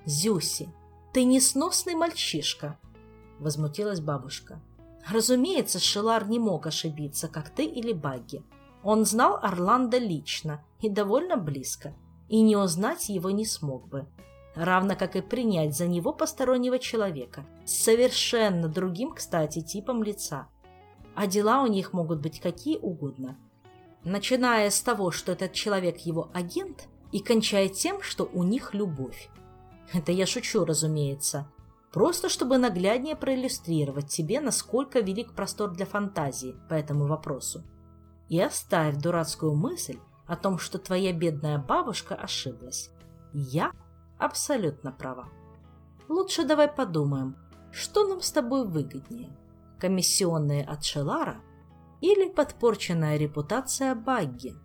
«Зюси, ты несносный мальчишка!» — возмутилась бабушка. «Разумеется, Шелар не мог ошибиться, как ты или Багги. Он знал Орландо лично и довольно близко, и не узнать его не смог бы, равно как и принять за него постороннего человека, с совершенно другим, кстати, типом лица. А дела у них могут быть какие угодно, начиная с того, что этот человек его агент, и кончая тем, что у них любовь. Это я шучу, разумеется. Просто чтобы нагляднее проиллюстрировать тебе, насколько велик простор для фантазии по этому вопросу. И оставь дурацкую мысль о том, что твоя бедная бабушка ошиблась. Я абсолютно права. Лучше давай подумаем, что нам с тобой выгоднее? Комиссионные от Шелара или подпорченная репутация Багги –